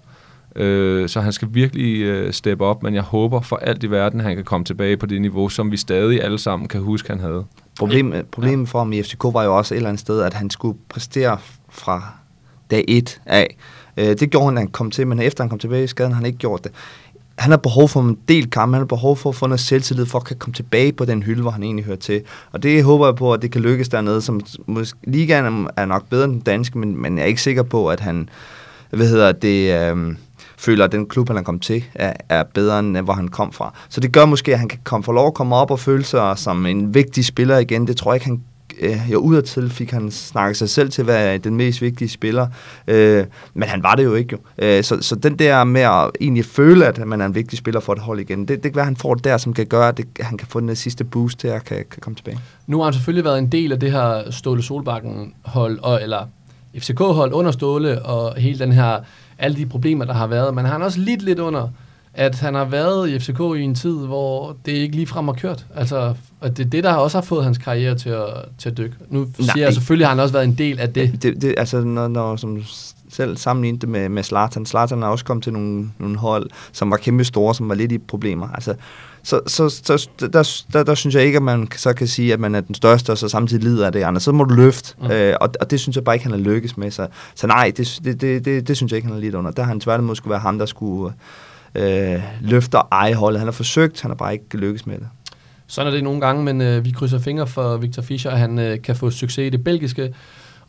Øh, så han skal virkelig øh, steppe op, men jeg håber for alt i verden, at han kan komme tilbage på det niveau, som vi stadig alle sammen kan huske, han havde. Problem, øh, problemet for ham i FCK var jo også et eller andet sted, at han skulle præstere fra dag et af. Øh, det gjorde han, da han kom til, men efter han kom tilbage i skaden, har han ikke gjort det. Han har behov for en del kampe, han har behov for at få noget selvtillid, for at kan komme tilbage på den hylde, hvor han egentlig hører til. Og det håber jeg på, at det kan lykkes dernede. Som, måske, ligaen er nok bedre end den danske, men, men jeg er ikke sikker på, at han hvad hedder det, øh, føler, at den klub, han er kommet til, er, er bedre end øh, hvor han kom fra. Så det gør måske, at han kan komme, få lov at komme op og føle sig som en vigtig spiller igen. Det tror jeg ikke, han øh, jo udadtil fik han snakket sig selv til at være den mest vigtige spiller, øh, men han var det jo ikke jo. Øh, så, så den der med at egentlig føle, at man er en vigtig spiller for et hold igen, det, det kan være, han får det der, som kan gøre, at det, han kan få den sidste boost til at kan, kan komme tilbage. Nu har han selvfølgelig været en del af det her Ståle Solbakken hold, og, eller FCK-hold under Ståle, og hele den her, alle de problemer, der har været, men han har også lidt lidt under at han har været i FCK i en tid, hvor det ikke lige frem har kørt. Altså, at det er det, der også har fået hans karriere til at, til at dykke. Nu siger Nej. jeg selvfølgelig, at han har også været en del af det. det, det altså, når, når som selv sammenlignet det med, med Zlatan. Zlatan har også kommet til nogle, nogle hold, som var kæmpe store, som var lidt i problemer. Altså, så, så, så der, der, der synes jeg ikke, at man så kan sige, at man er den største, og så samtidig lider af det andet. Så må du løfte, mm. øh, og, og det synes jeg bare ikke, han har lykkes med. Så, så nej, det, det, det, det, det synes jeg ikke, han har lidt under. Der har han tværtimod skulle være ham, der skulle øh, løfter ejeholdet. Han har forsøgt, han har bare ikke lykkes med det. Sådan er det nogle gange, men øh, vi krydser fingre for Victor Fischer, at han øh, kan få succes i det belgiske.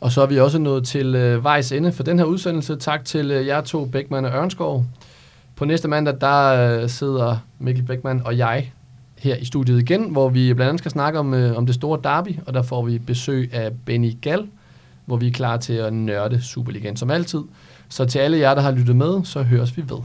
Og så er vi også nået til øh, vejs ende for den her udsendelse. Tak til øh, jer to, Beckmann og Ørnskov. På næste mandag, der øh, sidder Mikkel Beckmann og jeg her i studiet igen, hvor vi blandt andet skal snakke om, øh, om det store derby, og der får vi besøg af Benny Gall, hvor vi er klar til at nørde Superligaen som altid. Så til alle jer, der har lyttet med, så høres vi ved.